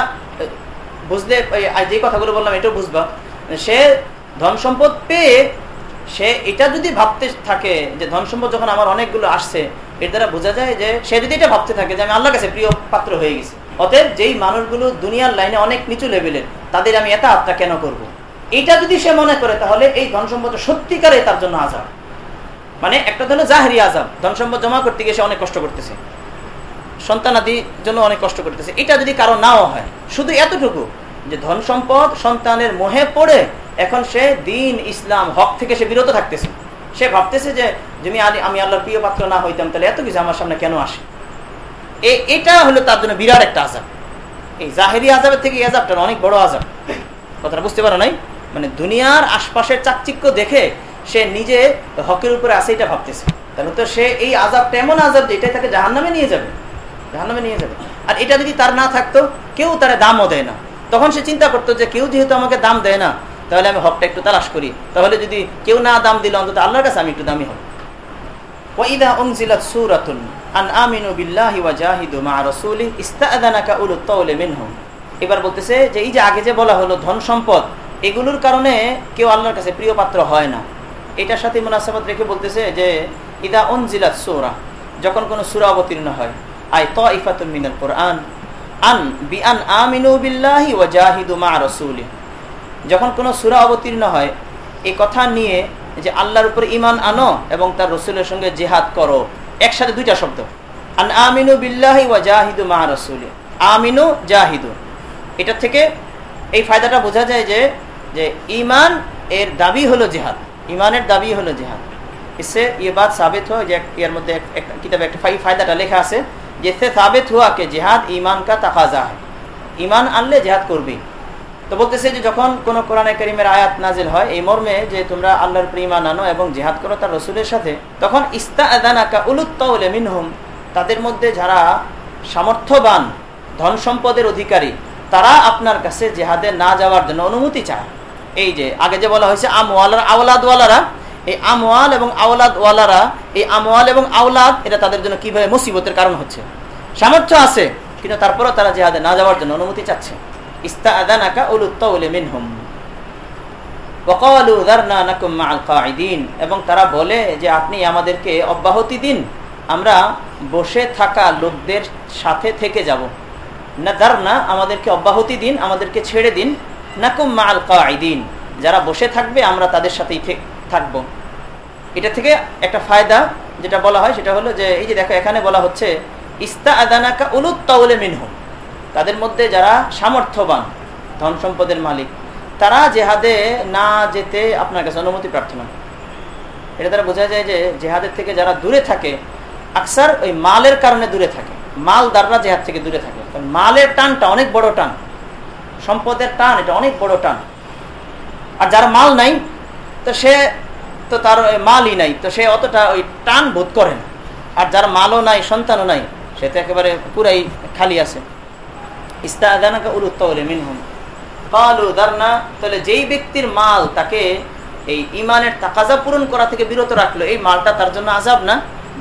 বুঝলে যে কথাগুলো বললাম, এটাও বুঝবা। সে ধন সম্পদ পেয়ে, সে এটা যদি ভাবতে থাকে যে ধন সম্পদ যখন আমার অনেকগুলো আসছে, এর দ্বারা বোঝা যায় যে সে যদি এটা ভাবতে থাকে যে আমি আল্লাহ কাছে প্রিয় পাত্র হয়ে গেছি, অতএব যেই মানুষগুলো দুনিয়ার লাইনে অনেক নিচু লেভেলের, তাদের আমি এত আত্মা কেন করব। এটা যদি সে মনে করে, তাহলে এই ধন সম্পদ সত্যিকারে তার জন্য আজাব মানে একটা ধরনের জাহারি আজাব ধন সম্পদ জমা করতে গিয়ে সে অনেক কষ্ট করতেছে। সন্তানাদির জন্য অনেক কষ্ট করতেছে। এটা যদি কারও নাও হয়, শুধু এতটুকু যে ধন সম্পদ সন্তানের মোহে পড়ে এখন সে দিন ইসলাম, হক থেকে সে বিরত থাকতেছে। সে ভাবতেছে যে, যদি আমি আল্লাহর প্রিয় পাত্র না হইতাম, তাহলে এত কিছু আমার সামনে কেন আসে? এটা হলো তার জন্য বিরাট একটা আজাব এই জাহেরি আজাবের থেকে আজাবটা অনেক বড় আজাব কথাটা বুঝতে পারো নাই? মানে দুনিয়ার আশপাশের চাকচিক্য দেখে সে নিজে হকের উপরে আসে এটা ভাবতেছে। তাহলে তো সে এই আজাবটা এমন আজাব যে এটাই তাকে জাহান নামে নিয়ে যাবে। জাহান্নামে নিয়ে যাবে। আর এটা যদি তার না থাকতো, কেউ তার দামও দেয় না। তখন সে চিন্তা করতো যে কেউ যেহেতু আমাকে দাম দেয় না, তাহলে আমি হকটা একটু তালাশ করি। তাহলে যদি কেউ না দাম দিল, অন্তত আল্লাহর কাছে আমি একটু দামি হব। এবার বলতেছে যে, এই যে আগে যে বলা হলো ধন সম্পদ, এগুলোর কারণে কেউ আল্লাহর কাছে প্রিয় পাত্র হয় না। এটার সাথে মুনাসাবাত রেখে বলতেছে যে, ইদা উনজিলাত সূরা, যখন কোনো সুরা অবতীর্ণ হয় আই তাইফাতুন মিনাল কোরআন আন বি আন আমিনু বিল্লাহি ওয়া জাহিদু মা রাসূলি যখন কোনো সূরা অবতীর্ণ হয় এই কথা নিয়ে যে আল্লাহর উপর ইমান আনো এবং তার রসুলের সঙ্গে জেহাদ করো একসাথে দুইটা শব্দ আন আমিনু বিল্লাহি ওয়া জাহিদু মা রাসূলি আমিনু জাহিদু এটা থেকে এই ফায়দাটা বোঝা যায় যে যে ইমান এর দাবি হলো জেহাদ ইমানের দাবি হলো জেহাদ इससे ये बात साबित हो এর মধ্যে কিতাবে একটা ফায়দাটা লেখা আছে जिससे साबित हुआ कि जिहाद ईमान का तकाजा है ইমান আনলে জেহাদ করবি তো বলতেছে যে যখন কোন কোরআনে করিমের আয়াত নাজিল হয় এই মর্মে যে তোমরা আল্লাহর প্রিমান আনো এবং জেহাদ করো তার রসুলের সাথে তখন ইস্তা আদানাকা উলুত্তাউলে মিনহুম তাদের মধ্যে যারা সামর্থ্যবান ধন সম্পদের অধিকারী তারা আপনার কাছে জেহাদে না যাওয়ার জন্য অনুমতি চায় এই যে আগে যে বলা হয়েছে আমওয়ালার আওলাদওয়ালারা এই আমওয়াল এবং আওলাদ ওয়ালারা এই আমওয়াল এবং আওলাদ, এটা তাদের জন্য কীভাবে মুসিবতের কারণ হচ্ছে? সামর্থ্য আছে, কিন্তু তারপরও তারা জেহাদে না যাওয়ার জন্য অনুমতি চাচ্ছে। ইস্তা আদানাকা উলুত্তাউলে মিনহুম। এবং তারা বলে যে, আপনি আমাদেরকে অব্যাহতি দিন, আমরা বসে থাকা লোকদের সাথে থেকে যাব। না দার না আমাদেরকে অব্যাহতি দিন, আমাদেরকে ছেড়ে দিন। নাকুম মা আল কাঈদিন। যারা বসে থাকবে, আমরা তাদের সাথেই থাকব। এটা থেকে একটা ফায়দা যেটা বলা হয়, সেটা হলো যে, এই যে দেখো, এখানে বলা হচ্ছে ইস্তা আদানাকা উলুত্তাউলে মিনহুম তাদের মধ্যে যারা সামর্থ্যবান, ধন সম্পদের মালিক, তারা জেহাদে না যেতে আপনার কাছে অনুমতি প্রার্থনা এটা দ্বারা বোঝা যায় যে, জেহাদের থেকে যারা দূরে থাকে, আকসার ওই মালের কারণে দূরে থাকে। মাল দ্বারা জেহাদ থেকে দূরে থাকে। কারণ মালের টানটা অনেক বড় টান। সম্পদের টান, এটা অনেক বড় টান। আর যার মাল নাই, তো সে তো তার মালই নাই, তো সে অতটা ওই টান বোধ করে না। আর যার মালও নাই, সন্তানও নাই, সে তো একেবারে পুরাই খালি আছে। যেই ব্যক্তির মাল তাকে এই ইমানের তাকাজা পূরণ করা থেকে বিরত রাখল, এই মালটা তার জন্য আজাব না।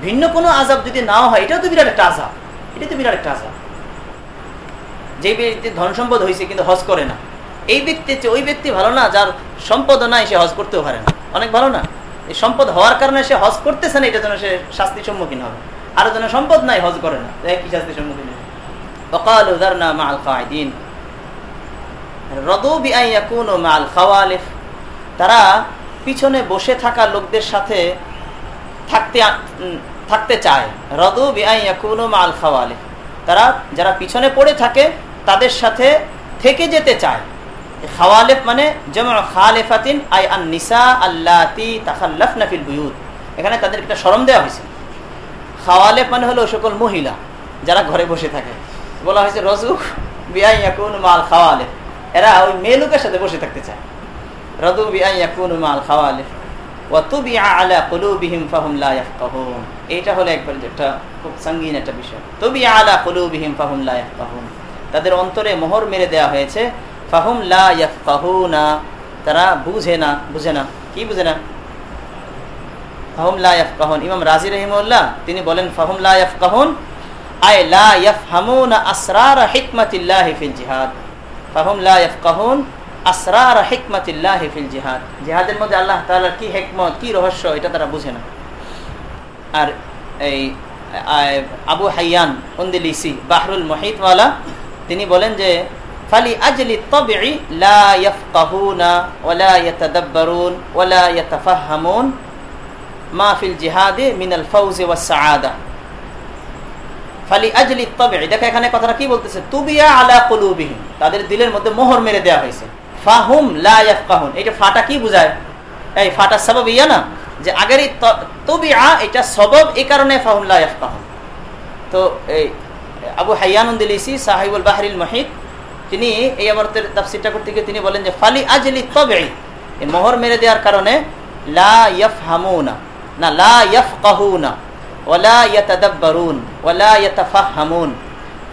ভিন্ন কোনো আজাব যদি নাও হয়, এটাও তো বিরাট একটা আজাব এটা তো বিরাট একটা আজাব যে ব্যক্তির ধন সম্পদ হয়েছে কিন্তু হজ করে না। এই ব্যক্তির চেয়ে ওই ব্যক্তি ভালো না, যার সম্পদ নাই, সে হজ করতেও পারে না। অনেক ভালো না? এই সম্পদ হওয়ার কারণে সে হজ করতেছে না এটার জন্য সে শাস্তির সম্মুখীন হবে আর জন্য সম্পদ নাই হজ করে না কি শাস্তির সম্মুখীন হবে وقالوا ذرنا مع القاعدين তারা পিছনে বসে থাকা লোকদের সাথে থাকতে থাকতে চায় রদু বিআইয়াকুনু মাল খাওয়ালে তারা যারা পিছনে পড়ে থাকে তাদের সাথে থেকে যেতে চায় খাওয়ালেফ মানে যেমন খালেফাতিন, আই আন নিসা আল্লাতি তাখাল্লাফনা ফিল বুয়ুত। এখানে তাদের একটা শরম দেওয়া হয়েছে। খাওয়ালেফ মানে হলো সকল মহিলা যারা ঘরে বসে থাকে। বলা হয়েছে, রজুক বিআইয়াকুন মাল খাওয়ালে এরা ওই মেয়ে সাথে বসে থাকতে চায়। রদু বিআইয়াকুন মাল খাওয়ালে এইটা হলো একবার একটা খুব সঙ্গীন একটা বিষয়। তবি আলা কলুবিহিম ফাহুম তাদের অন্তরে মোহর মেরে দেওয়া হয়েছে। ফাহুম লা ইয়াফকাহুনা। তারা বুঝে না বুঝে না। কি বুঝে না? ফাহুম লা ইয়াফকাহুন। ইমাম রাজি রহিমউল্লাহ তিনি বলেন, ফাহুম লা ইয়াফকাহুন আয় লা ইয়াফহামুনা আসরার হিকমাতিল্লাহি ফিল জিহাদ। ফাহুম লা ইয়াফকাহুন আসরার হিকমাতিল্লাহি ফিল জিহাদ। জিহাদের মধ্যে আল্লাহ তাআলার কি হিকমত, কি রহস্য, এটা তারা বুঝে না। আর এই আবু হাইয়ান উন্দিলিসি বাহরুল মহিতওয়ালা, তিনি বলেন যে ফালি আজলি তবি লা ইয়াফকাহুনা ওয়ালা ইয়াতাদাব্বারুন ওয়ালা ইয়াতাফাহামুন মা ফিল জিহাদে মিনাল ফাউজি সাআদা। ফালি আজলি তবে দেখো এখানে কথাটা কি বলতেছে? তুবিয়া আলা কলুবিহীন তাদের দিলের মধ্যে মোহর মেরে দেওয়া হয়েছে। ফাহুম লাহুন এটা ফাটা কি বুঝায়? এই ফাটা সবব ইয়া না? যে আগের তুবিয়া, এটা সবব, এই কারণে ফাহুম লাহুন তো এই আবু হাইয়ানুন দিলিসি সাহিবুল বাহরিল মহিদ তিনি এই আবর্তের তাফসিরটা করতে গিয়ে তিনি বলেন যে, ফালি আজলি তবে মোহর মেরে দেওয়ার কারণে, লা না, লা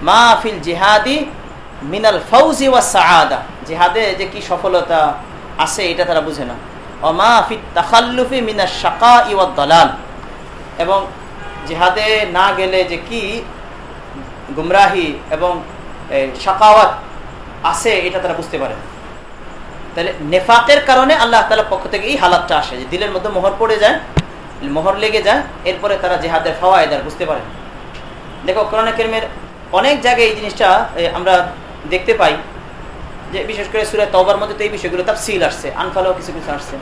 মা জিহাদি মিনাল জিহাদে যে কি সফলতা আছে, এটা তারা বুঝে না। মা দালাল। এবং জিহাদে না গেলে যে কি, গুমরাহি এবং শাকাওয়াত আছে, এটা তারা বুঝতে পারে তাহলে নেফাকের কারণে আল্লাহ তালার পক্ষ থেকে এই হালাতটা আসে যে দিলের মধ্যে মোহর পড়ে যায়, মোহর লেগে যায়, এরপরে তারা জেহাদের ফাওয়ায়দার বুঝতে পারে দেখো, কোরআন কেরমের অনেক জায়গায় এই জিনিসটা আমরা দেখতে পাই যে বিশেষ করে সুরে তবার মধ্যে তো এই বিষয়গুলো তার সিল আসছে, আনফালেও কিছু কিছু আসছে।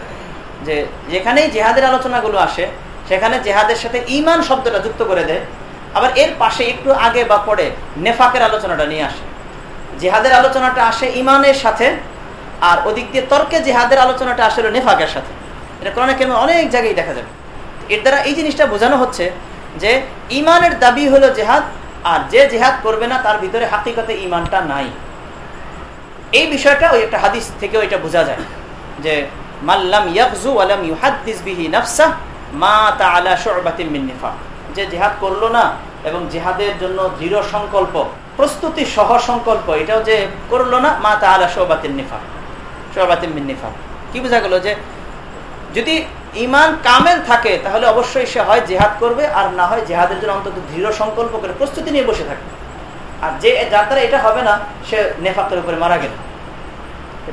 যে যেখানেই জেহাদের আলোচনাগুলো আসে, সেখানে জেহাদের সাথে ইমান শব্দটা যুক্ত করে দেয়, আবার এর পাশে একটু আগে বা পরে নেফাকের আলোচনাটা নিয়ে আসে। জেহাদের আলোচনাটা আসে ইমানের সাথে, আর ওদিক দিয়ে তর্কে জেহাদের আলোচনাটা আসলে নেফাকের সাথে। এটা কোরআনে কেমন অনেক জায়গায় দেখা যাবে। এর দ্বারা এই জিনিসটা বোঝানো হচ্ছে যে ইমানের দাবি হলো জেহাদ, আর যে জেহাদ করবে না তার ভিতরে হাকিকতে ইমানটা নাই। এই বিষয়টা ওই একটা হাদিস থেকেও এটা বোঝা যায় যে মাল্লাম ইয়াকজু আলাম ইউহাদ্দিস বিহি নাফসা মা তাআলা শু'বাতিন মিন নিফাক। যে জেহাদ করল না, এবং জেহাদের জন্য দৃঢ় সংকল্প প্রস্তুতি সহ সংকল্প, এটাও যে করল না, মা তাআলা শু'বাতিন নিফাক শু'বাতিন নিফাক। কি বোঝা গেল যে যদি ইমান কামেল থাকে, তাহলে অবশ্যই সে হয় জেহাদ করবে, আর না হয় জেহাদের জন্য অন্তত দৃঢ় সংকল্প করে প্রস্তুতি নিয়ে বসে থাকবে। আর যে যার দ্বারা এটা হবে না, সে নেফাকের উপরে মারা গেল।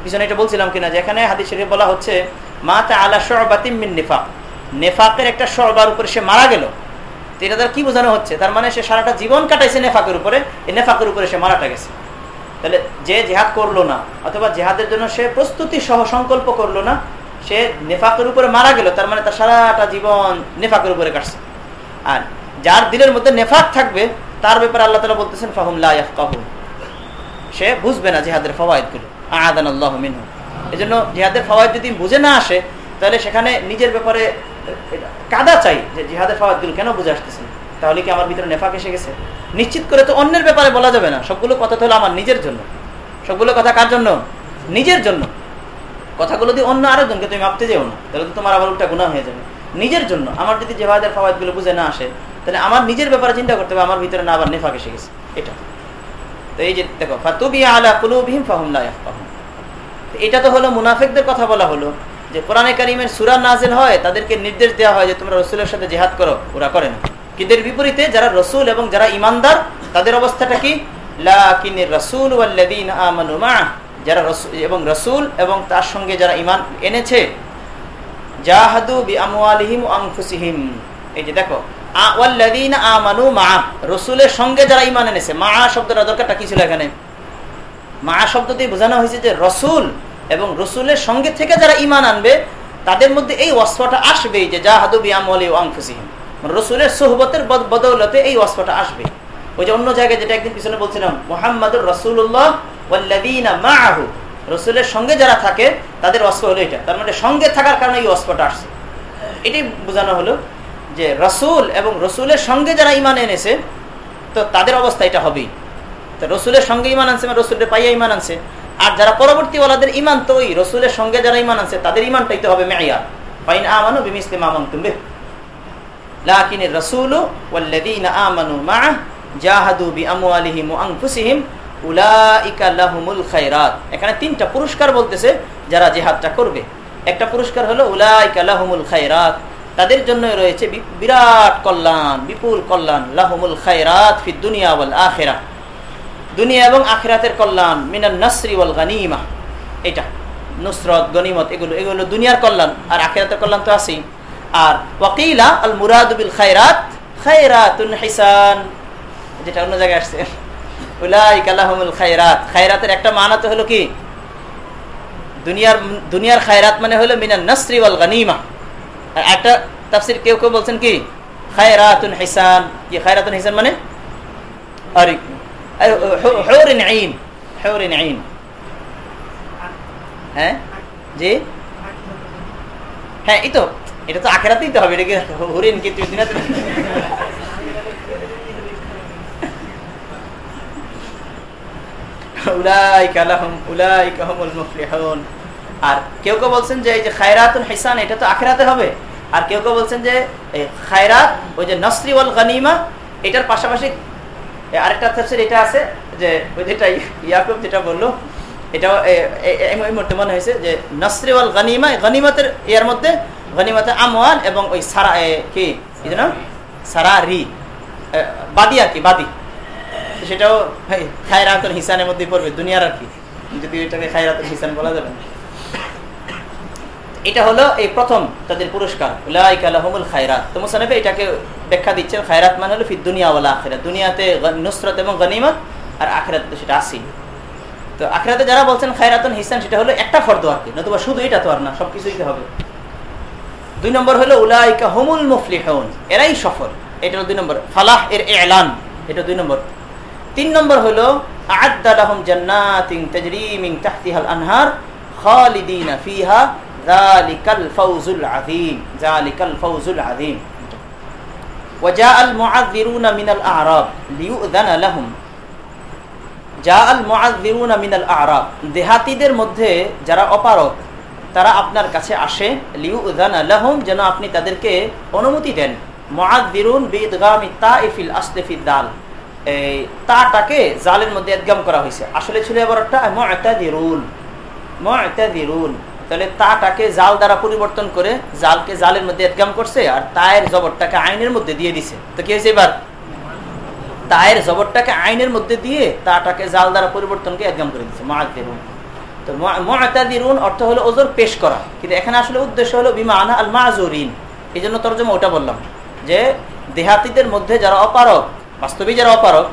পিছনে এটা বলছিলাম কিনা, যে এখানে হাদিস শরীফ বলা হচ্ছে, মা তা আলা শরবাতিম মিন নেফাক। নেফাকের একটা শরবার উপরে সে মারা গেল। তো এটা দ্বারা কি বোঝানো হচ্ছে? তার মানে সে সারাটা জীবন কাটাইছে নেফাকের উপরে, এই নেফাকের উপরে সে মারাটা গেছে। তাহলে যে জেহাদ করল না, অথবা জেহাদের জন্য সে প্রস্তুতি সহ সংকল্প করল না, সে নেফাকের উপরে মারা গেল, তার মানে তার সারাটা জীবন নেফাকের উপরে কাটছে। আর যার দিলের মধ্যে নেফাক থাকবে, তার ব্যাপারে আল্লাহ তালা বলতেছেন, ফাহুম লাহ সে বুঝবে না জেহাদের ফওয়ায়দগুলো আদান আল্লাহ মিনহু। এই জন্য জিহাদের ফওয়ায়দ যদি বুঝে না আসে তাহলে সেখানে নিজের ব্যাপারে, কাদা চাই যে জিহাদের ফওয়ায়দগুলো কেন বুঝে আসতেছে তাহলে কি আমার ভিতরে নেফাক এসে গেছে? নিশ্চিত করে তো অন্যের ব্যাপারে বলা যাবে না। সবগুলো কথা তো হলো আমার নিজের জন্য। সবগুলো কথা কার জন্য? নিজের জন্য। কথাগুলো দিয়ে অন্য আরেকজনকে তুমি মাপতে যেও না। তাহলে তো তোমার আবার উল্টা গুণা হয়ে যাবে। নিজের জন্য। আমার যদি জেহাদের ফওয়ায়দগুলো বুঝে না আসে, তাহলে আমার নিজের ব্যাপারে চিন্তা করতে হবে, আমার ভিতরে না আবার নেফাক এসে গেছে। এটা। তো এই যে দেখো ফাতুবি আলা কুলুবহিম ফাহুম লা ইয়াফকাহুন। এটা তো হলো মুনাফিকদের কথা বলা হলো। যে কোরআনে কারিমের সুরা নাজিল হয়, তাদেরকে নির্দেশ দেওয়া হয় যে তোমরা রসুলের সাথে জেহাদ করো, ওরা করে না। কিন্তু এর বিপরীতে যারা রসুল এবং যারা ইমানদার তাদের অবস্থাটা কি? রসুল যারা এবং রসুল এবং তার সঙ্গে যারা ইমান এনেছে, জাহাদু বি আমওয়ালিহিম ওয়া আনফুসিহিম। এই যে দেখো ওয়াল্লাযীন আমানু মা'আহ। রসুলের সঙ্গে যারা ইমান এনেছে মা শব্দটা দরকারটা কি ছিল এখানে? মা শব্দ দিয়ে বোঝানো হয়েছে যে রসুল এবং রসুলের সঙ্গে থেকে যারা ইমান আনবে, তাদের মধ্যে এই ওয়াসফাটা আসবেই যে জাহাদু বি আমওয়ালি ওয়া আনফুসিহিম রসুলের সোহবতের বদৌলতে এই ওয়াসফাটা আসবে। ওই যে অন্য জায়গায় যেটা একদিন পিছনে বলছিলাম, মোহাম্মদুর রসুল্লাহ রসুলের সঙ্গে যারা থাকে, তাদের অস্ত্র হলো এটা। তার মানে সঙ্গে থাকার কারণে এই অস্ত্রটা আসছে। এটি বোঝানো হলো যে রসুল এবং রসুলের সঙ্গে যারা ইমান এনেছে, তো তাদের অবস্থা এটা হবেই। তো রসুলের সঙ্গে ইমান আনছে মানে রসুলের পাইয়া ইমান আনছে। আর যারা পরবর্তী ওলাদের ইমান তো ওই রসুলের সঙ্গে যারা ইমান আনছে, তাদের ইমানটাই তো হবে মেয়ার। পাইন আমানো বিমিসলিম আমাং তুমি লাকিন রসুল ওয়াল্লাযীনা আমানু জাহাদু বিআমওয়ালিহিম ওয়া আনফুসিহিম, উলাইকা লাহুমুল খায়রাত। এখানে তিনটা পুরস্কার বলতেছে যারা জিহাদটা করবে। একটা পুরস্কার হলো উলাইকা লাহুমুল খায়রাত। তাদের জন্য রয়েছে বিরাট কল্যাণ, বিপুল কল্যাণ। লাহুমুল খায়রাত ফি দুনিয়া ওয়াল আখিরাহ। দুনিয়া এবং আখিরাতের কল্যাণ, মিনান নাসরি ওয়াল গানিমা। এটা নুসরত, গনিমত, এগুলো এগুলো দুনিয়ার কল্যাণ, আর আখিরাতের কল্যাণ তো আছেই। আর ওয়াকিলা আল মুরাদুবিল খায়রাত, খায়রাতুন হিসান। যেটা অন্য জায়গায় আসছে। উলাইকালাহুমুল খায়রাত। খায়রাতের একটা মানা তো হলো কি? দুনিয়ার দুনিয়ার খায়রাত মানে হলো মিনান নাসরি ওয়াল গানিমা। আর একটা তাফসীর কেউ কেউ বলছেন কি? খায়রাতুন হিসান। কি খায়রাতুন হিসান মানে? আরে হুরিন আইন হুরিন আইন হ্যাঁ জি হ্যাঁ এই তো এটা তো আখেরাতেই তো হবে এটাকে হরিণ কি তুই দিনাতে আর কেউ কেউ বলছেন যে এই যে খায়রাতুল হিসান, এটা তো আখেরাতে হবে। আর কেউ কেউ বলছেন যে খায়রাত, ওই যে নসরি ওয়াল গানিমা, এটার পাশাপাশি আরেকটা তাফসীর এটা আছে যে, ওই যেটা ইয়াকুব যেটা বলল, এটাও এই মুহূর্তে মনে হয়েছে যে, নসরি ওয়াল গানিমা গানিমতের ইয়ার মধ্যে, গনিমতে আমওয়াল এবং ওই সারা কি যেন? সারা রি বাদি আর কি, বাদি। সেটাও খায়রাতুল হিসানের মধ্যে পড়বে, দুনিয়ার আর কি। যদি এটাকে খায়রাতুল হিসান বলা যাবে এটা হলো এই প্রথম তাদের পুরস্কার। খায়রাত। তো মুসানফে এটাকে ব্যাখ্যা দিচ্ছেন, খায়রাত মানে হলো ফি দুনিয়া ওয়ালা আখিরাত। দুনিয়াতে নুসরত এবং গনিমত, আর আখিরাত সেটা আসি। তো আখিরাতে যারা বলছেন খায়রাতুল হিসান, সেটা হলো একটা ফর্দ আর কি, নতুবা শুধু এটা তো আর না সবকিছুই তো হবে। দুই নম্বর হলো উলাইকা হোমুল মুফলিহন, এরাই সফল। এটা দুই নম্বর। ফালাহ এর এলান এটা দুই নম্বর। তিন নম্বর হলো আদালাহম জান্নাতিন তাজরিমিন তাহতিহাল আনহার খালিদিনা ফিহা যালিকাল ফাউজুল আযীম যালিকাল ফাউজুল আযীম وجاء المعذرون من الأعراب ليؤذن لهم جاء المعذرون من الأعراب দেহাতীদের মধ্যে যারা অপারক তারা আপনার কাছে আসে লিউযান লাহুম যেন আপনি তাদেরকে অনুমতি দেন মুআযযিরুন বিদগামি তাইফিল আসলি ফিদ দাল এই তাটাকে জালের মধ্যে একদম করা হয়েছে আসলে ছিল এবার একটা মুআতাদিরুন মুআতাদিরুন তাহলে তাটাকে জাল দ্বারা পরিবর্তন করে জালকে জালের মধ্যে একদম করছে আর তায়ের জবরটাকে আইনের মধ্যে দিয়ে দিছে। তো কি হয়েছে এবার? তায়ের জবরটাকে আইনের মধ্যে দিয়ে তাটাকে জাল দ্বারা পরিবর্তনকে একদম করে দিচ্ছে মুআতাদিরুন তো অর্থ হলো ওজোর পেশ করা। কিন্তু এখানে আসলে উদ্দেশ্য হলো বিমা আনা আল এই জন্য তর্জমা ওটা বললাম যে দেহাতিদের মধ্যে যারা অপারক বাস্তবিক যারা অপারক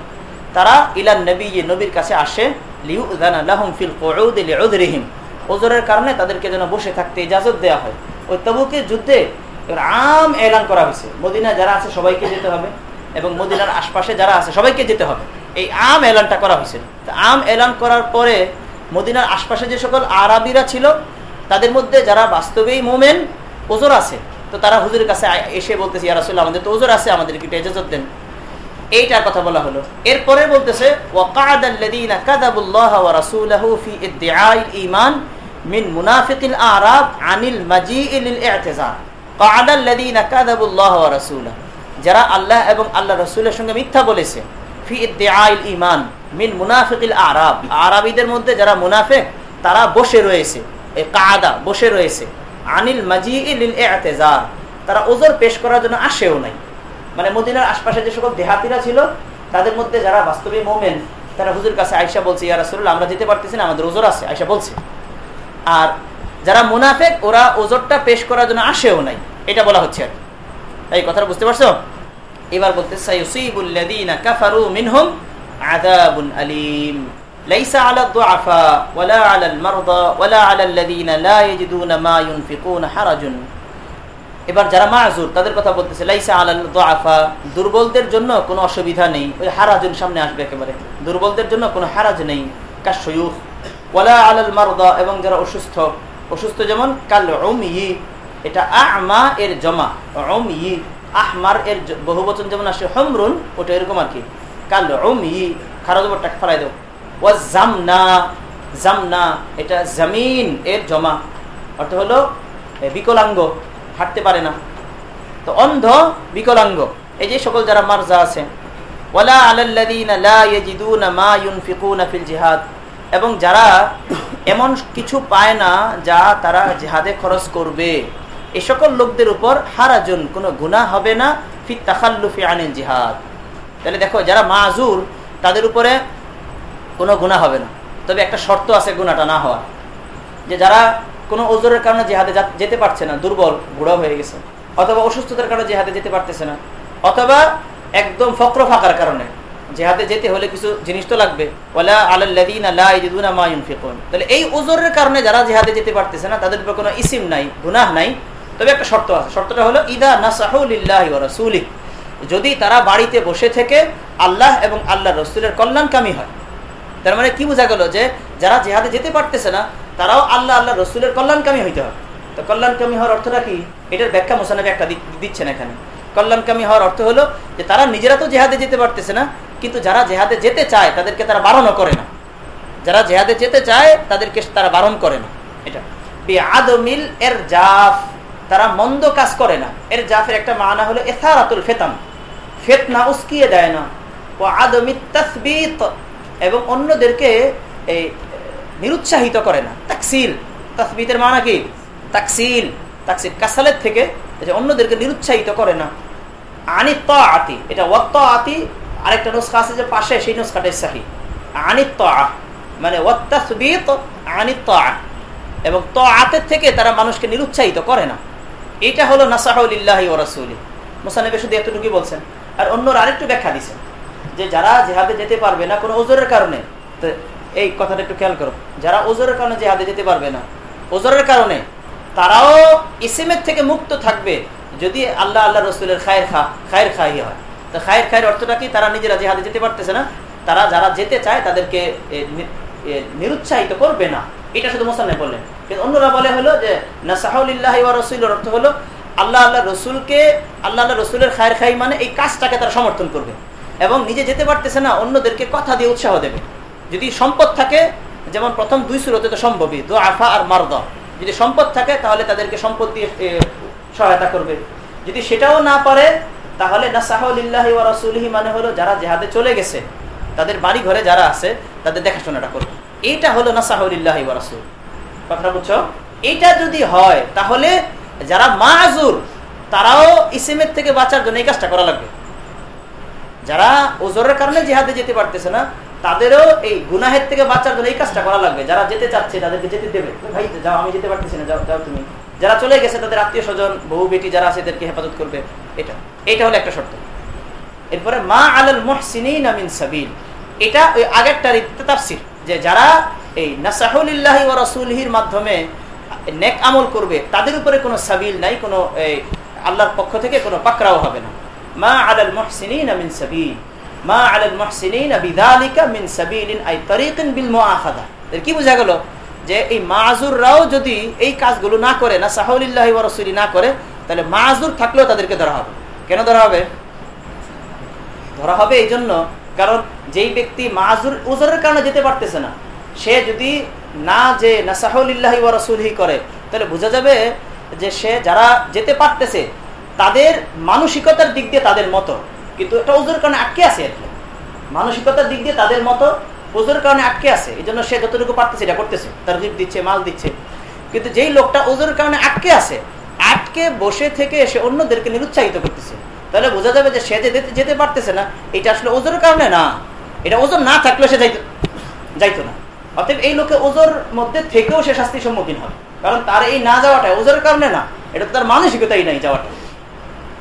তারা ইলান নবী নবীর কাছে আসে লিউদানালাহুম ফিল কুউদি লিউযরিহিম। ওজোরের কারণে তাদেরকে যেন বসে থাকতে ইজাজত দেওয়া হয়। ওই তবুকের যুদ্ধে আম এলান করা হয়েছে। মদিনা যারা আছে, সবাইকে যেতে হবে এবং মদিনার আশপাশে যারা আছে, সবাইকে যেতে হবে। এই আম এলানটা করা হয়েছে। আম এলান করার পরে মদিনার আশপাশে যে সকল আরবিরা ছিল, তাদের মধ্যে যারা বাস্তবেই মোমেন, ওজোর আছে। তো তারা হুজুরের কাছে এসে বলতেছে ইয়ারাসুল্লাহ আমাদের তো ওজোর আছে, আমাদেরকে একটু এজাজত দেন। এইটার কথা বলা হলো। এরপরে বলতেছে ইমান من منافق الاعراب عن المجيء للاعتذار মাজি الذين كذبوا الله ورسوله যারা আল্লাহ এবং আল্লাহ রসুলের সঙ্গে মিথ্যা বলেছে في ادعاء الايمان من منافق الاعراب আরবিদের মধ্যে যারা মুনাফেক, তারা বসে রয়েছে, এই কাদা বসে রয়েছে। عن المجيء للاعتذار তারা উযর পেশ করার জন্য আসেও নাই। মানে মদিনার আশপাশে যে সকল দেহাতিরা ছিল, তাদের মধ্যে যারা বাস্তবে মুমিন, তারা হুজুর কাছে আয়সা বলছে, ইয়া রাসূলুল্লাহ, আমরা যেতে পারতেছি না, আমাদের উযর আছে। আয়সা বলছে আর যারা মুনাফেক ওরা ওজোরটা পেশ করার জন্য আসেও নাই এটা বলা হচ্ছে আর এই কথাটা বুঝতে পারছো এবার বলতে সাইয়ুসিবুল্লাযীনা কাফারু মিনহুম আযাবুন আলীম ليس على الضعفاء ولا على المرضى ولا على الذين لا يجدون ما ينفقون حرج এবার যারা মাজুর তাদের কথা বলতেছে লাইসা আলাল দোয়াফা দুর্বলদের জন্য কোনো অসুবিধা নেই ওই হারাজুন সামনে আসবে একেবারে দুর্বলদের জন্য কোনো হারাজ নেই কাশয়ুখ ওয়ালা আলাল মারদা, এবং যারা অসুস্থ অসুস্থ যেমন কাল ওম ই এটা আমা এর জমা ওম ই আহমার এর বহু বচন যেমন আসে, হমরুন, ওটা এরকম আর কি। কাল ওম ই ওপরটা ফেলাই দেব। ও জামনা জামনা, এটা জামিন এর জমা। অর্থ হলো বিকলাঙ্গ, হাঁটতে পারে না। তো অন্ধ, বিকলাঙ্গ, এই যে সকল যারা মারজা আছে। ওয়ালা আলাল্লাযীনা লা ইয়াজিদুনা মা ইউনফিকুনা ফিল জিহাদ। এবং যারা এমন কিছু পায় না যা তারা জিহাদে খরচ করবে। এই সকল লোকদের উপর হারাজুন, কোনো গুনাহ হবে না, ফি তাখাল্লুফি আনিল জিহাদ। তাহলে দেখো, যারা মাজুর তাদের উপরে কোনো গুনাহ হবে না। তবে একটা শর্ত আছে গুনাহটা না হওয়ার। যে যারা কোনো ওজোরের কারণে জেহাদে যেতে পারছে না, দুর্বল, বুড়া হয়ে গেছে, অথবা অসুস্থতার কারণে জেহাদে যেতে পারতেছে না, অথবা একদম ফক্র ফাঁকার কারণে জেহাদে যেতে হলে কিছু জিনিস তো লাগবে। তাহলে এই ওজোরের কারণে যারা জেহাদে যেতে পারতেছে না, তাদের উপর কোনো ইসিম নাই, গুনাহ নাই। তবে একটা শর্ত আছে। শর্তটা হলো, ইদা নাসাহুলিল্লাহি যদি তারা বাড়িতে বসে থেকে আল্লাহ এবং আল্লাহ রসুলের কল্যাণকামী হয়। তার মানে কি বোঝা গেল যে, যারা জেহাদে যেতে পারতেছে না, তারাও আল্লাহ আল্লাহ রসুলের কল্যাণকামী হইতে হবে। তো কল্যাণকামী হওয়ার অর্থটা কি? এটার ব্যাখ্যা মোসানবী একটা দিচ্ছেন এখানে। কল্যাণকামী হওয়ার অর্থ হলো যে, তারা নিজেরা তো জেহাদে যেতে পারতেছে না কিন্তু যারা জেহাদে যেতে চায়, তাদেরকে তারা বারণও করে না। যারা জেহাদে যেতে চায়, তাদেরকে তারা বারণ করে না। এটা। আদমিল এর জাফ তারা মন্দ কাজ করে না। এর জাফের একটা মানা হলো এসারাতুল ফেতাম ফেতনা উস্কিয়ে দেয় না। ও আদমিত তসবিত। এবং অন্যদেরকে এই নিরুৎসাহিত করে না। তাকসিল। তসবিতের মানা কি? তাকসিল। তাকসিল কাসালের থেকে অন্যদেরকে নিরুৎসাহিত করে না। আনিত আতি। এটা ওয়াত্ত আতি আরেকটা নুসখা আছে যে পাশে, সেই নুসখাটাই সাহি। আনিত মানে ওয়াত্তাসবিত আনিত এবং ত আতের থেকে তারা মানুষকে নিরুৎসাহিত করে না। এটা হলো নাসাহুল্লাহি ও রাসুলি। মুসানবে শুধু এতটুকুই বলছেন। আর অন্যরা আরেকটু ব্যাখ্যা দিচ্ছেন যে যারা জেহাদে যেতে পারবে না কোনো ওজোরের কারণে, তো এই কথাটা একটু খেয়াল করো। যারা ওজোরের কারণে জেহাদে যেতে পারবে না, ওজোরের কারণে তারাও ইসিমের থেকে মুক্ত থাকবে যদি আল্লাহ আল্লাহ রসুলের খায়ের খা, খায়ের খাই হয়। তো খায়ের খায়ের অর্থটা কি? তারা নিজেরা জেহাদে যেতে পারতেছে না, তারা যারা যেতে চায় তাদেরকে নিরুৎসাহিত করবে না। এটা শুধু মোসান্নে বললেন। কিন্তু অন্যরা বলে হলো যে নাসাহুল্লাহ রসুলের অর্থ হলো, আল্লাহ আল্লাহ রসুলকে, আল্লাহ আল্লাহ রসুলের খায়ের খাই মানে এই কাজটাকে তারা সমর্থন করবে। এবং নিজে যেতে পারতেছে না, অন্যদেরকে কথা দিয়ে উৎসাহ দেবে। যদি সম্পদ থাকে, যেমন প্রথম দুই সুরতে তো সম্ভবই দো আফা আর মারদ। যদি সম্পদ থাকে, তাহলে তাদেরকে সম্পদ দিয়ে সহায়তা করবে। যদি সেটাও না পারে তাহলে নাসাহুল্লাহি ওয়া রাসূলিহি মানে হলো যারা জেহাদে চলে গেছে, তাদের বাড়ি ঘরে যারা আছে, তাদের দেখাশোনাটা করবে এইটা হলো নাসাহুল্লাহি ওয়া রাসূল। কথা বুঝছ? এইটা যদি হয়, তাহলে যারা মাজুর তারাও ইসিমের থেকে বাঁচার জন্য এই কাজটা করা লাগবে। যারা ওজোরের কারণে জিহাদে যেতে পারতেছে না, তাদেরও এই গুনাহের থেকে বাঁচার জন্য এই কাজটা করা লাগবে। যারা যেতে চাচ্ছে, তাদেরকে যেতে দেবে। ভাই, যাও, আমি যেতে পারতেছি না, যাও যাও তুমি। যারা চলে গেছে তাদের আত্মীয় স্বজন বউ বেটি যারা আছে এদেরকে হেফাজত করবে। এটা এটা হলো একটা শর্ত। এরপরে, মা আলাল মহসিনিন আমিন সাবিল। এটা ওই আগেরটার তাফসির যে যারা এই নাসাহুলিল্লাহি ওয়া রাসূলিহির মাধ্যমে নেক আমল করবে, তাদের উপরে কোনো সাবিল নাই, কোনো এই আল্লাহর পক্ষ থেকে কোনো পাকড়াও হবে না। মা আলাল মুহসিনিন মিন সাবিল। মা আলাল মুহসিনিন বিযালিকা মিন সাবিলিন, আই তরিকিন বিল মুআখাদা। এর কি বোঝা গেল? যে এই মাজুররাও যদি এই কাজগুলো না করে না সাহুলিল্লাহি ওয়া রাসূলি না করে, তাহলে মাজুর থাকলেও তাদেরকে ধরা হবে। কেন ধরা হবে? ধরা হবে এই জন্য কারণ যেই ব্যক্তি মাজুর উজরের কারণে যেতে পারতেছে না, সে যদি না যে নাসাহুলিল্লাহি রাসূলিহি করে, তাহলে বোঝা যাবে যে সে যারা যেতে পারতেছে, তাদের মানসিকতার দিক দিয়ে তাদের মতো। কিন্তু এটা ওজোর কারণে আটকে আছে। মানসিকতার দিক দিয়ে তাদের মতো ওজোর কারণে আটকে আছে এই জন্য সে যতটুকু পারতেছে এটা করতেছে। তার দিচ্ছে, মাল দিচ্ছে। কিন্তু যেই লোকটা ওজোর কারণে আটকে আছে, আটকে বসে থেকে সে অন্যদেরকে নিরুৎসাহিত করতেছে। তাহলে বোঝা যাবে যে সে যেতে- পারতেছে না, এটা আসলে ওজোর কারণে না। এটা ওজন না থাকলে সে যাইতো যাইতো না। অতএব এই লোকে ওজোর মধ্যে থেকেও সে শাস্তির সম্মুখীন হবে। কারণ তার এই না যাওয়াটা ওজোর কারণে না, এটা তো তার মানসিকতাই নাই যাওয়াটা।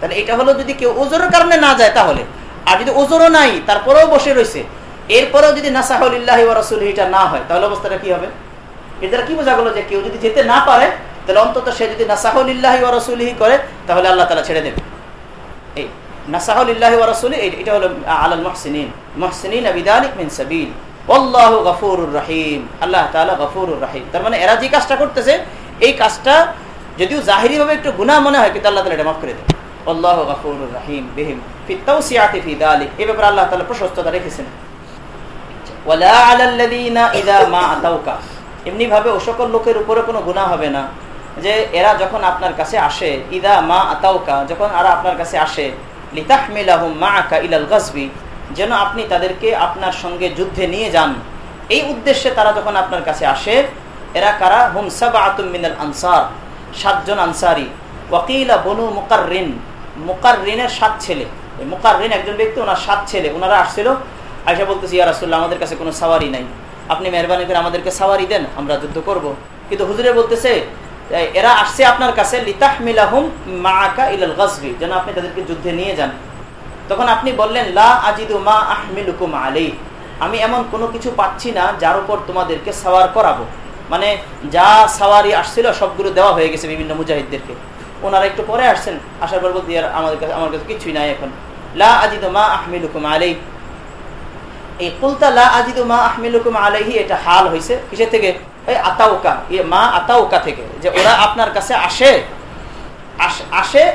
তাহলে এটা হলো যদি কেউ ওজোরের কারণে না যায় তাহলে, আর যদি ওজোরও নাই, তারপরেও বসে রয়েছে এরপরেও যদি নাসাহুল্লাহ রসুল এটা না হয়, তাহলে অবস্থাটা কি হবে? এর দ্বারা কি বোঝা গেলো যে কেউ যদি যেতে না পারে, তাহলে অন্তত সে যদি নাসাহুল্লাহ রসুলহি করে, তাহলে আল্লাহ তালা ছেড়ে দেবে। এই নাসাহুল্লাহ রসুল এটা হলো আলাল মহসিনিন। মহসিনিন আবিদালিক মিন সাবিল। আল্লাহ গফুরুর রাহিম। আল্লাহ তাআলা গফুরুর রাহিম। তার মানে এরা যে কাজটা করতেছে, এই কাজটা যদিও জাহিরি ভাবে একটু গুনাহ মনে হয়, কিন্তু আল্লাহ তাআলা এটা মাফ করে দেবে। আল্লাহ গফুরুর রাহিম বিহিম। ফি তাওসিয়াতি ফি দালিক। এই ব্যাপারে আল্লাহ তাআলা প্রশস্ততা রেখেছেন ওয়ালা আলাল্লাযীনা ইযা মা আতাউকা এমনি ভাবে ও সকল লোকের উপরে কোনো গুনাহ হবে না। যে এরা যখন আপনার কাছে আসে ইদা মা আতাউকা, যখন আপনার কাছে আসে, লিতাহমিলাহুম মাআকা ইলাল গাজবি যেন আপনি তাদেরকে আপনার সঙ্গে যুদ্ধে নিয়ে যান। এই উদ্দেশ্যে তারা যখন আপনার কাছে আসে, এরা কারা? হুম সাবআতুম মিনাল আনসার, সাতজন আনসারি। ওয়াকিলা বনু মুকাররিন, মুকাররিনের সাত ছেলে। মুকাররিন একজন ব্যক্তি, ওনার সাত ছেলে। ওনারা আসছিল আয়সা বলতেছি, ইয়া রাসূলুল্লাহ, আমাদের কাছে কোনো সাওয়ারি নাই। আপনি মেহরবানি করে আমাদেরকে সাওয়ারি দেন, আমরা যুদ্ধ করব। কিন্তু হুজুরে বলতেছে এরা আসছে আপনার কাছে, লিতাহমিলাহুম মাআকা ইলাল গাজবি। যেন আপনি তাদেরকে যুদ্ধে নিয়ে যান। তখন আপনি বললেন, লা আজিদু মা আহমিলুকুম আলাই আমি এমন কোনো কিছু পাচ্ছি না, যার উপর তোমাদেরকে সাওয়ার করাবো। মানে যা সাওয়ারি আসছিল, সবগুলো দেওয়া হয়ে গেছে বিভিন্ন মুজাহিদদেরকে। ওনারা একটু পরে আসছেন, আসার পর বলতে আমাদের কাছে, আমার কাছে কিছুই নাই এখন। লা আজিদু মা আহমিলুকুম আলাই এই কুলতা লা আজিদু মা আহমিলুকুম আলাইহি, এটা হাল হয়েছে কিসের থেকে? এই আতাউকা ইয়ে মা আতাউকা থেকে। যে ওরা আপনার কাছে আসে, আস-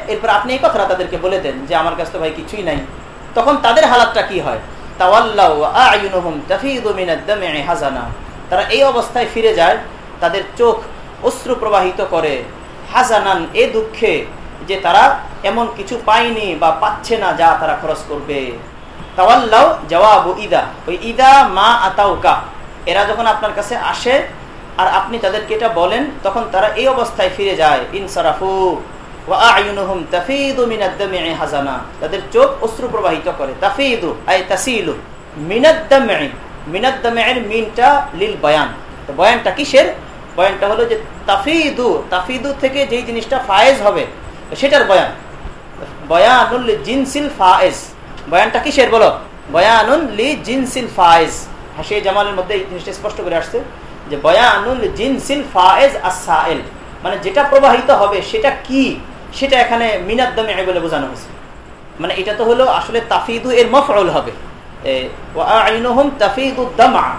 এরপর আপনি এই কথাটা তাদেরকে বলে দেন যে, আমার কাছে তো ভাই কিছুই নাই। তখন তাদের হালাতটা কি হয়? তারা এই অবস্থায় ফিরে যায়, তাদের চোখ অশ্রু প্রবাহিত করে। হাজানান, এ দুঃখে যে তারা এমন কিছু পায়নি বা পাচ্ছে না যা তারা খরচ করবে। তাওয়াল্লাউ জবাবু ইদা। ওই ইদা মা আতাউকা। এরা যখন আপনার কাছে আসে আর আপনি তাদেরকে এটা বলেন, তখন তারা এই অবস্থায় ফিরে যায়। ইনসারাফু তাফিদু হাজানা। তাদের চোখ অশ্রু প্রবাহিত করে। তাফিদু মিনটা বয়ান। হলো যে তাফিদু তাফিদু থেকে যেই জিনিসটা ফায়েজ হবে, সেটার বয়ান। বয়ানুল জিনসিল ফায়েজ। বয়ানটা কিসের বলো? বয়ানুল লি জিনসিল ফায়েজ। হাসিয়ে জামালের মধ্যে এই জিনিসটা স্পষ্ট করে আসছে যে বয়ানুল জিনসিল ফায়েজ আসাইল মানে যেটা প্রবাহিত হবে সেটা কি? সেটা এখানে মিনাদ্দমে বলে বোঝানো হয়েছে। মানে এটা তো হলো আসলে তাফিদু এর মফরল হবে। এ, ওয়াআইনুহুম তাফিদুদ্দামা।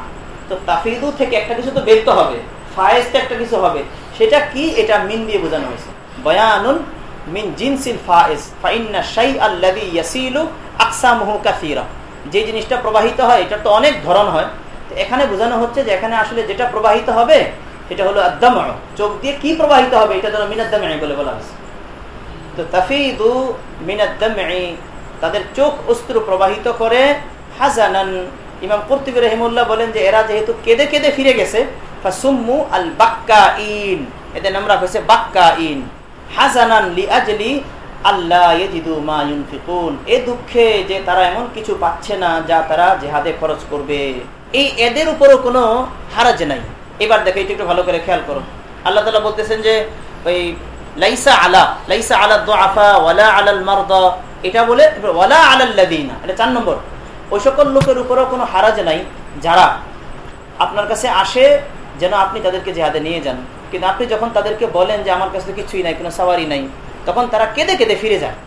তো তাফিদু থেকে একটা কিছু তো বেরতে হবে। ফায়েজ তো একটা কিছু হবে। সেটা কি? এটা মিন দিয়ে বোঝানো হয়েছে। বয়ানুন মিন জিনসিল ফায়েজ। ফাইন্না শাই আল্লাযী ইয়াসিলু আকসামুহু কাসীরা। যে জিনিসটা প্রবাহিত হয়, এটা তো অনেক ধরন হয়। তো এখানে বোঝানো হচ্ছে যে এখানে আসলে যেটা প্রবাহিত হবে, সেটা হলো আদাম চোখ দিয়ে কি প্রবাহিত হবে, এটা যেন মিনাদ্দাম বলে বলা হয়েছে। তো তাফিদু মিনাদ্দামি তাদের চোখ অস্ত্র প্রবাহিত করে হাজানান। ইমাম কর্তিব রহিমুল্লাহ বলেন যে এরা যেহেতু কেঁদে কেঁদে ফিরে গেছে, ফাসুম্মু আল বাক্কা ইন এদের নামরা হয়েছে বাক্কা ইন হাজানান লি আজলি আল্লাহ ইয়াজিদু এ দুঃখে যে তারা এমন কিছু পাচ্ছে না যা তারা জেহাদে খরচ করবে। এই এদের উপরও কোনো হারাজ নাই। এবার দেখো, এটা একটু ভালো করে খেয়াল করো। আল্লাহ তালা বলতেছেন যে, ওই লাইসা আলা লাইসা আলা দোয়াফা ওয়ালা আলাল মারদা। এটা বলে, ওয়ালা আলাল্লাদিনা এটা চার নম্বর। ওই সকল লোকের উপরও কোনো হারাজ নাই যারা আপনার কাছে আসে যেন আপনি তাদেরকে জেহাদে নিয়ে যান। কিন্তু আপনি যখন তাদেরকে বলেন যে, আমার কাছে কিছুই নাই, কোনো সাওয়ারি নাই তখন তারা কেঁদে কেঁদে ফিরে যায়।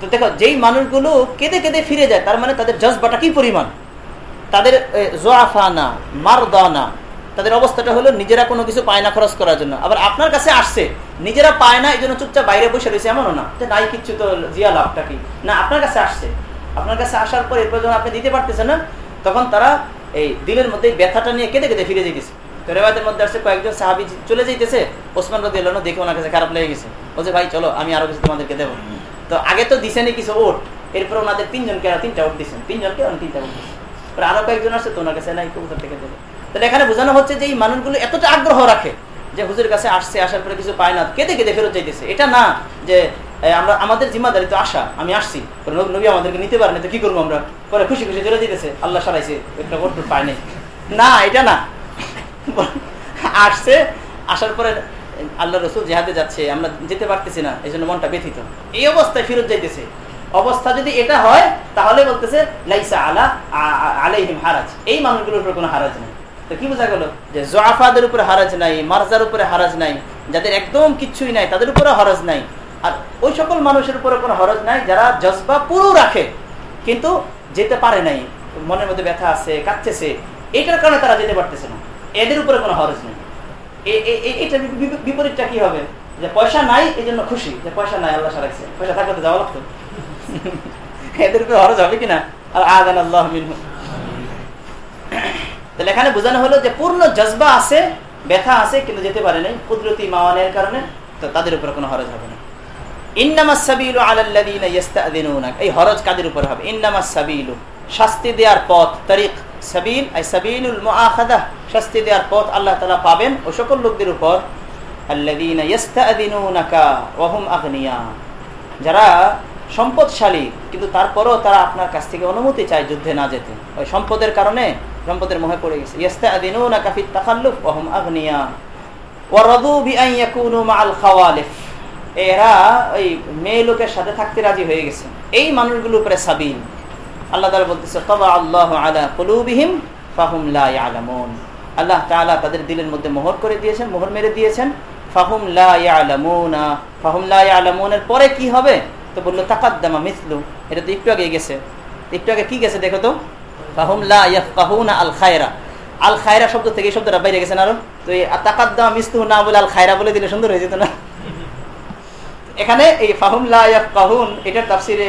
তো দেখো, যেই মানুষগুলো কেঁদে কেঁদে ফিরে যায়, তার মানে তাদের জজবাটা কি পরিমাণ? তাদের জোয়াফানা, মারদানা, তাদের অবস্থাটা হলো নিজেরা কোনো কিছু পায় না খরচ করার জন্য। আবার আপনার কাছে আসছে, নিজেরা পায় না এই জন্য চুপচাপ বাইরে বসে রয়েছে, এমনও না নাই কিচ্ছু তো জিয়া লাভটা কি? না, আপনার কাছে আসছে। আপনার কাছে আসার পর এরপর যখন আপনি দিতে পারতেছেন না, তখন তারা এই দিলের মধ্যে ব্যথাটা নিয়ে কেঁদে কেঁদে ফিরে যেতেছে তো মধ্যে আসছে কয়েকজন সাহাবি চলে ওসমান রদি আল্লাহ দেখে ওনার কাছে খারাপ লেগে গেছে। বলছে, ভাই, চলো, আমি আরও কিছু তোমাদেরকে দেবো। তো আগে তো দিছেনি কিছু ওট, এরপর ওনাদের তিনজনকে তিনটা ওট দিচ্ছেন তিনজনকে তিনটা ওট দিচ্ছেন আরও কয়েকজন আসছে, তো ওনার কাছে নাই কবুতর থেকে দেবে। তাহলে এখানে বোঝানো হচ্ছে যে এই মানুষগুলো এতটা আগ্রহ রাখে যে হুজুরের কাছে আসছে, আসার পরে কিছু পায় না। কেঁদে কেঁদে ফেরত যাইতেছে। এটা না যে আমরা, আমাদের জিম্মাদারি তো আসা আমি আসছি। নবী- আমাদেরকে নিতে পারেনি তো কি করব আমরা? পরে খুশি খুশি চলে যেতেছে আল্লাহ সারাইছে, একটা পায় নাই। না, এটা না। আসছে, আসার পরে আল্লাহ রসুল জেহাদে যাচ্ছে, আমরা যেতে পারতেছি না এই জন্য মনটা ব্যথিত। এই অবস্থায় ফেরত যাইতেছে। অবস্থা যদি এটা হয়, তাহলে বলতেছে, লাইসা আলা আলাইহিম হারাজ। এই মানুষগুলোর উপর কোনো হারাজ নেই। তো কি বোঝা গেল? যে জোয়াফাদের উপরে হারাজ নাই, মারজার উপরে হারাজ নাই, যাদের একদম কিচ্ছুই নাই, তাদের উপরে হরজ নাই। আর ওই সকল মানুষের উপরে কোনো হরজ নাই, যারা জজবা পুরো রাখে, কিন্তু যেতে পারে নাই। মনের মধ্যে ব্যথা আছে, কাঁদতেছে। এটার কারণে তারা যেতে পারতেছে না। এদের উপরে কোনো হরজ নেই। এটা বিপরীতটা কি হবে? যে পয়সা নাই এই জন্য খুশি। যে পয়সা নাই, আল্লাহ সারাইছে। পয়সা থাকলে তো যাওয়া লাগতো। এদের উপরে হরজ হবে কিনা? আর আদান আল্লাহ তাহলে এখানে বোঝানো হলো যে পূর্ণ জজবা আছে, ব্যথা আছে, কিন্তু যেতে পারে নাই। কুদরতি মাওয়ানের কারণে তো তাদের উপরে কোনো হরজ হবে না। এই হরজ কাদের উপর হবে? ইন্নামাস শাস্তি দেওয়ার পথ তরিক সাবিল সাবিলুল শাস্তি দেওয়ার পথ আল্লাহ তাআলা পাবেন ও সকল লোকদের উপর। আল্লাযীনা ইস্তাযিনুনাকা ওয়া হুম আগনিয়া। যারা সম্পদশালী, কিন্তু তারপরও তারা আপনার কাছ থেকে অনুমতি চায় যুদ্ধে না যেতে। ওই সম্পদের কারণে সম্পদের মোহে পড়ে গেছে। ইস্তাযিনুনাকা ফিত তাখাল্লুফ ওয়া হুম আগনিয়া। ওয়া রাদু বিআন ইয়াকুনু মাআল খাওয়ালিফ। এরা ওই মেয়ে লোকের সাথে থাকতে রাজি হয়ে গেছে। এই মানুষগুলোর উপরে সাবিল। আল্লাহ তাআলা বলতেছে আল্লাহ আলা কুলুবিহিম, ফাহুম আল্লাহ তাআলা তাদের দিলের মধ্যে মোহর করে দিয়েছেন, মোহর মেরে দিয়েছেন। ফাহুম ফাহুম পরে কি হবে? তো বলল, তাকাদ্দামা মিসলু। এটা তো একটু আগে গেছে। একটু আগে কি গেছে দেখো তো? ফাহুম লা ইয়াফকাহুনা আল খায়রা আল খায়রা শব্দ থেকে এই শব্দটা বাইরে গেছে না আরও? তো এই তাকাদ্দামা মিসলু না বলে আল খায়রা বলে দিলে সুন্দর হয়ে যেত না? এখানে এই ফাহুম লাহুন এটার তাফসিরে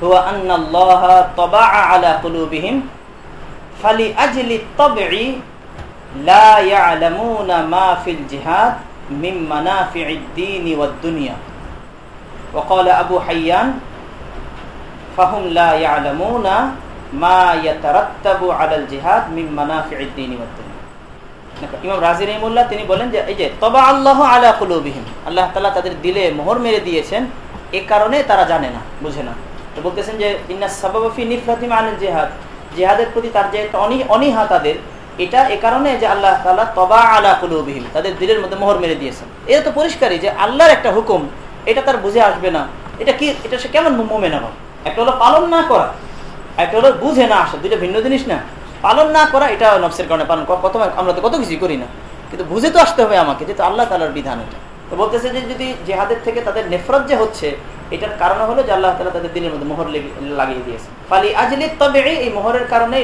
হুয়া আন্নাল্লাহ তাবাআ আলা কুলুবিহিম ফালি আজলি তাবঈ লা ইয়ালামুনা মা ফিল জিহাদ মিন মানাফি'id দ্বীন ওয়াদ দুনিয়া وقال أبو حيان فهم لا يعلمون ما يترتب على الجهاد من منافع الدين والدنيا ইমাম রাজি রহিমুল্লাহ তিনি বলেন যে এই যে তবা আল্লাহ আলা কুলুবিহিম আল্লাহ তাআলা তাদের দিলে মোহর মেরে দিয়েছেন এ কারণে তারা জানে না বুঝে না তো বলতেছেন যে নিফরাতিম জিহাদ। জেহাদের প্রতি তার যে একটা অনি, অনীহা তাদের, এটা এ কারণে যে আল্লাহ তালা তবা আলা তাদের দিলের মধ্যে মোহর মেরে দিয়েছেন। এটা তো পরিষ্কারই যে আল্লাহর একটা হুকুম, এটা তার বুঝে আসবে না। এটা কি, এটা সে কেমন মোমে না একটা হলো পালন না করা, একটা হলো বুঝে না আসা, দুইটা ভিন্ন জিনিস না। পালন না করা, এটা নফসের কারণে পালন কত আমরা তো কত কিছুই করি না। কিন্তু বুঝে তো আসতে হবে আমাকে যেহেতু আল্লাহ তালার বিধান এটা। তো বলতেছে যে যদি জেহাদের থেকে তাদের নেফরত যে হচ্ছে, এটার কারণ হলো যে আল্লাহ তালা তাদের দিনের মধ্যে মোহর লাগিয়ে দিয়েছে। ফালি আজলি তবে এই মোহরের কারণে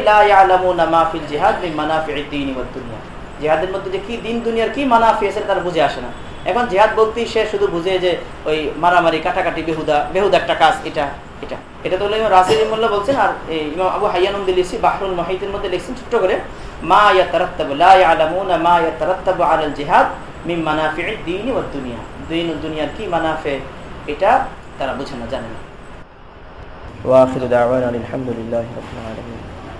জিহাদের মধ্যে যে কি দিন দুনিয়ার কি মানাফি আছে তারা বুঝে আসে না। এখন জিহাদ বলতেই সে শুধু বুঝে যে ওই মারামারি, কাটাকাটি, বেহুদা বেহুদা একটা কাজ এটা এটা। এটা তো ইমাম রাসিল মোল্লা বলছেন, আর এই আবু হাইয়ানুম দিলিসি বাহরুল মাহিতের মধ্যে লিখছেন ছোট্ট করে, মা ইয়াতারাত্তাবু, লা ইয়ালামুনা মা ইয়াতারাত্তাবু আলাল জিহাদ দিন ও দুনিয়া। দিন কি এটা তারা বুঝে না জানে না। আলহামদুলিল্লাহি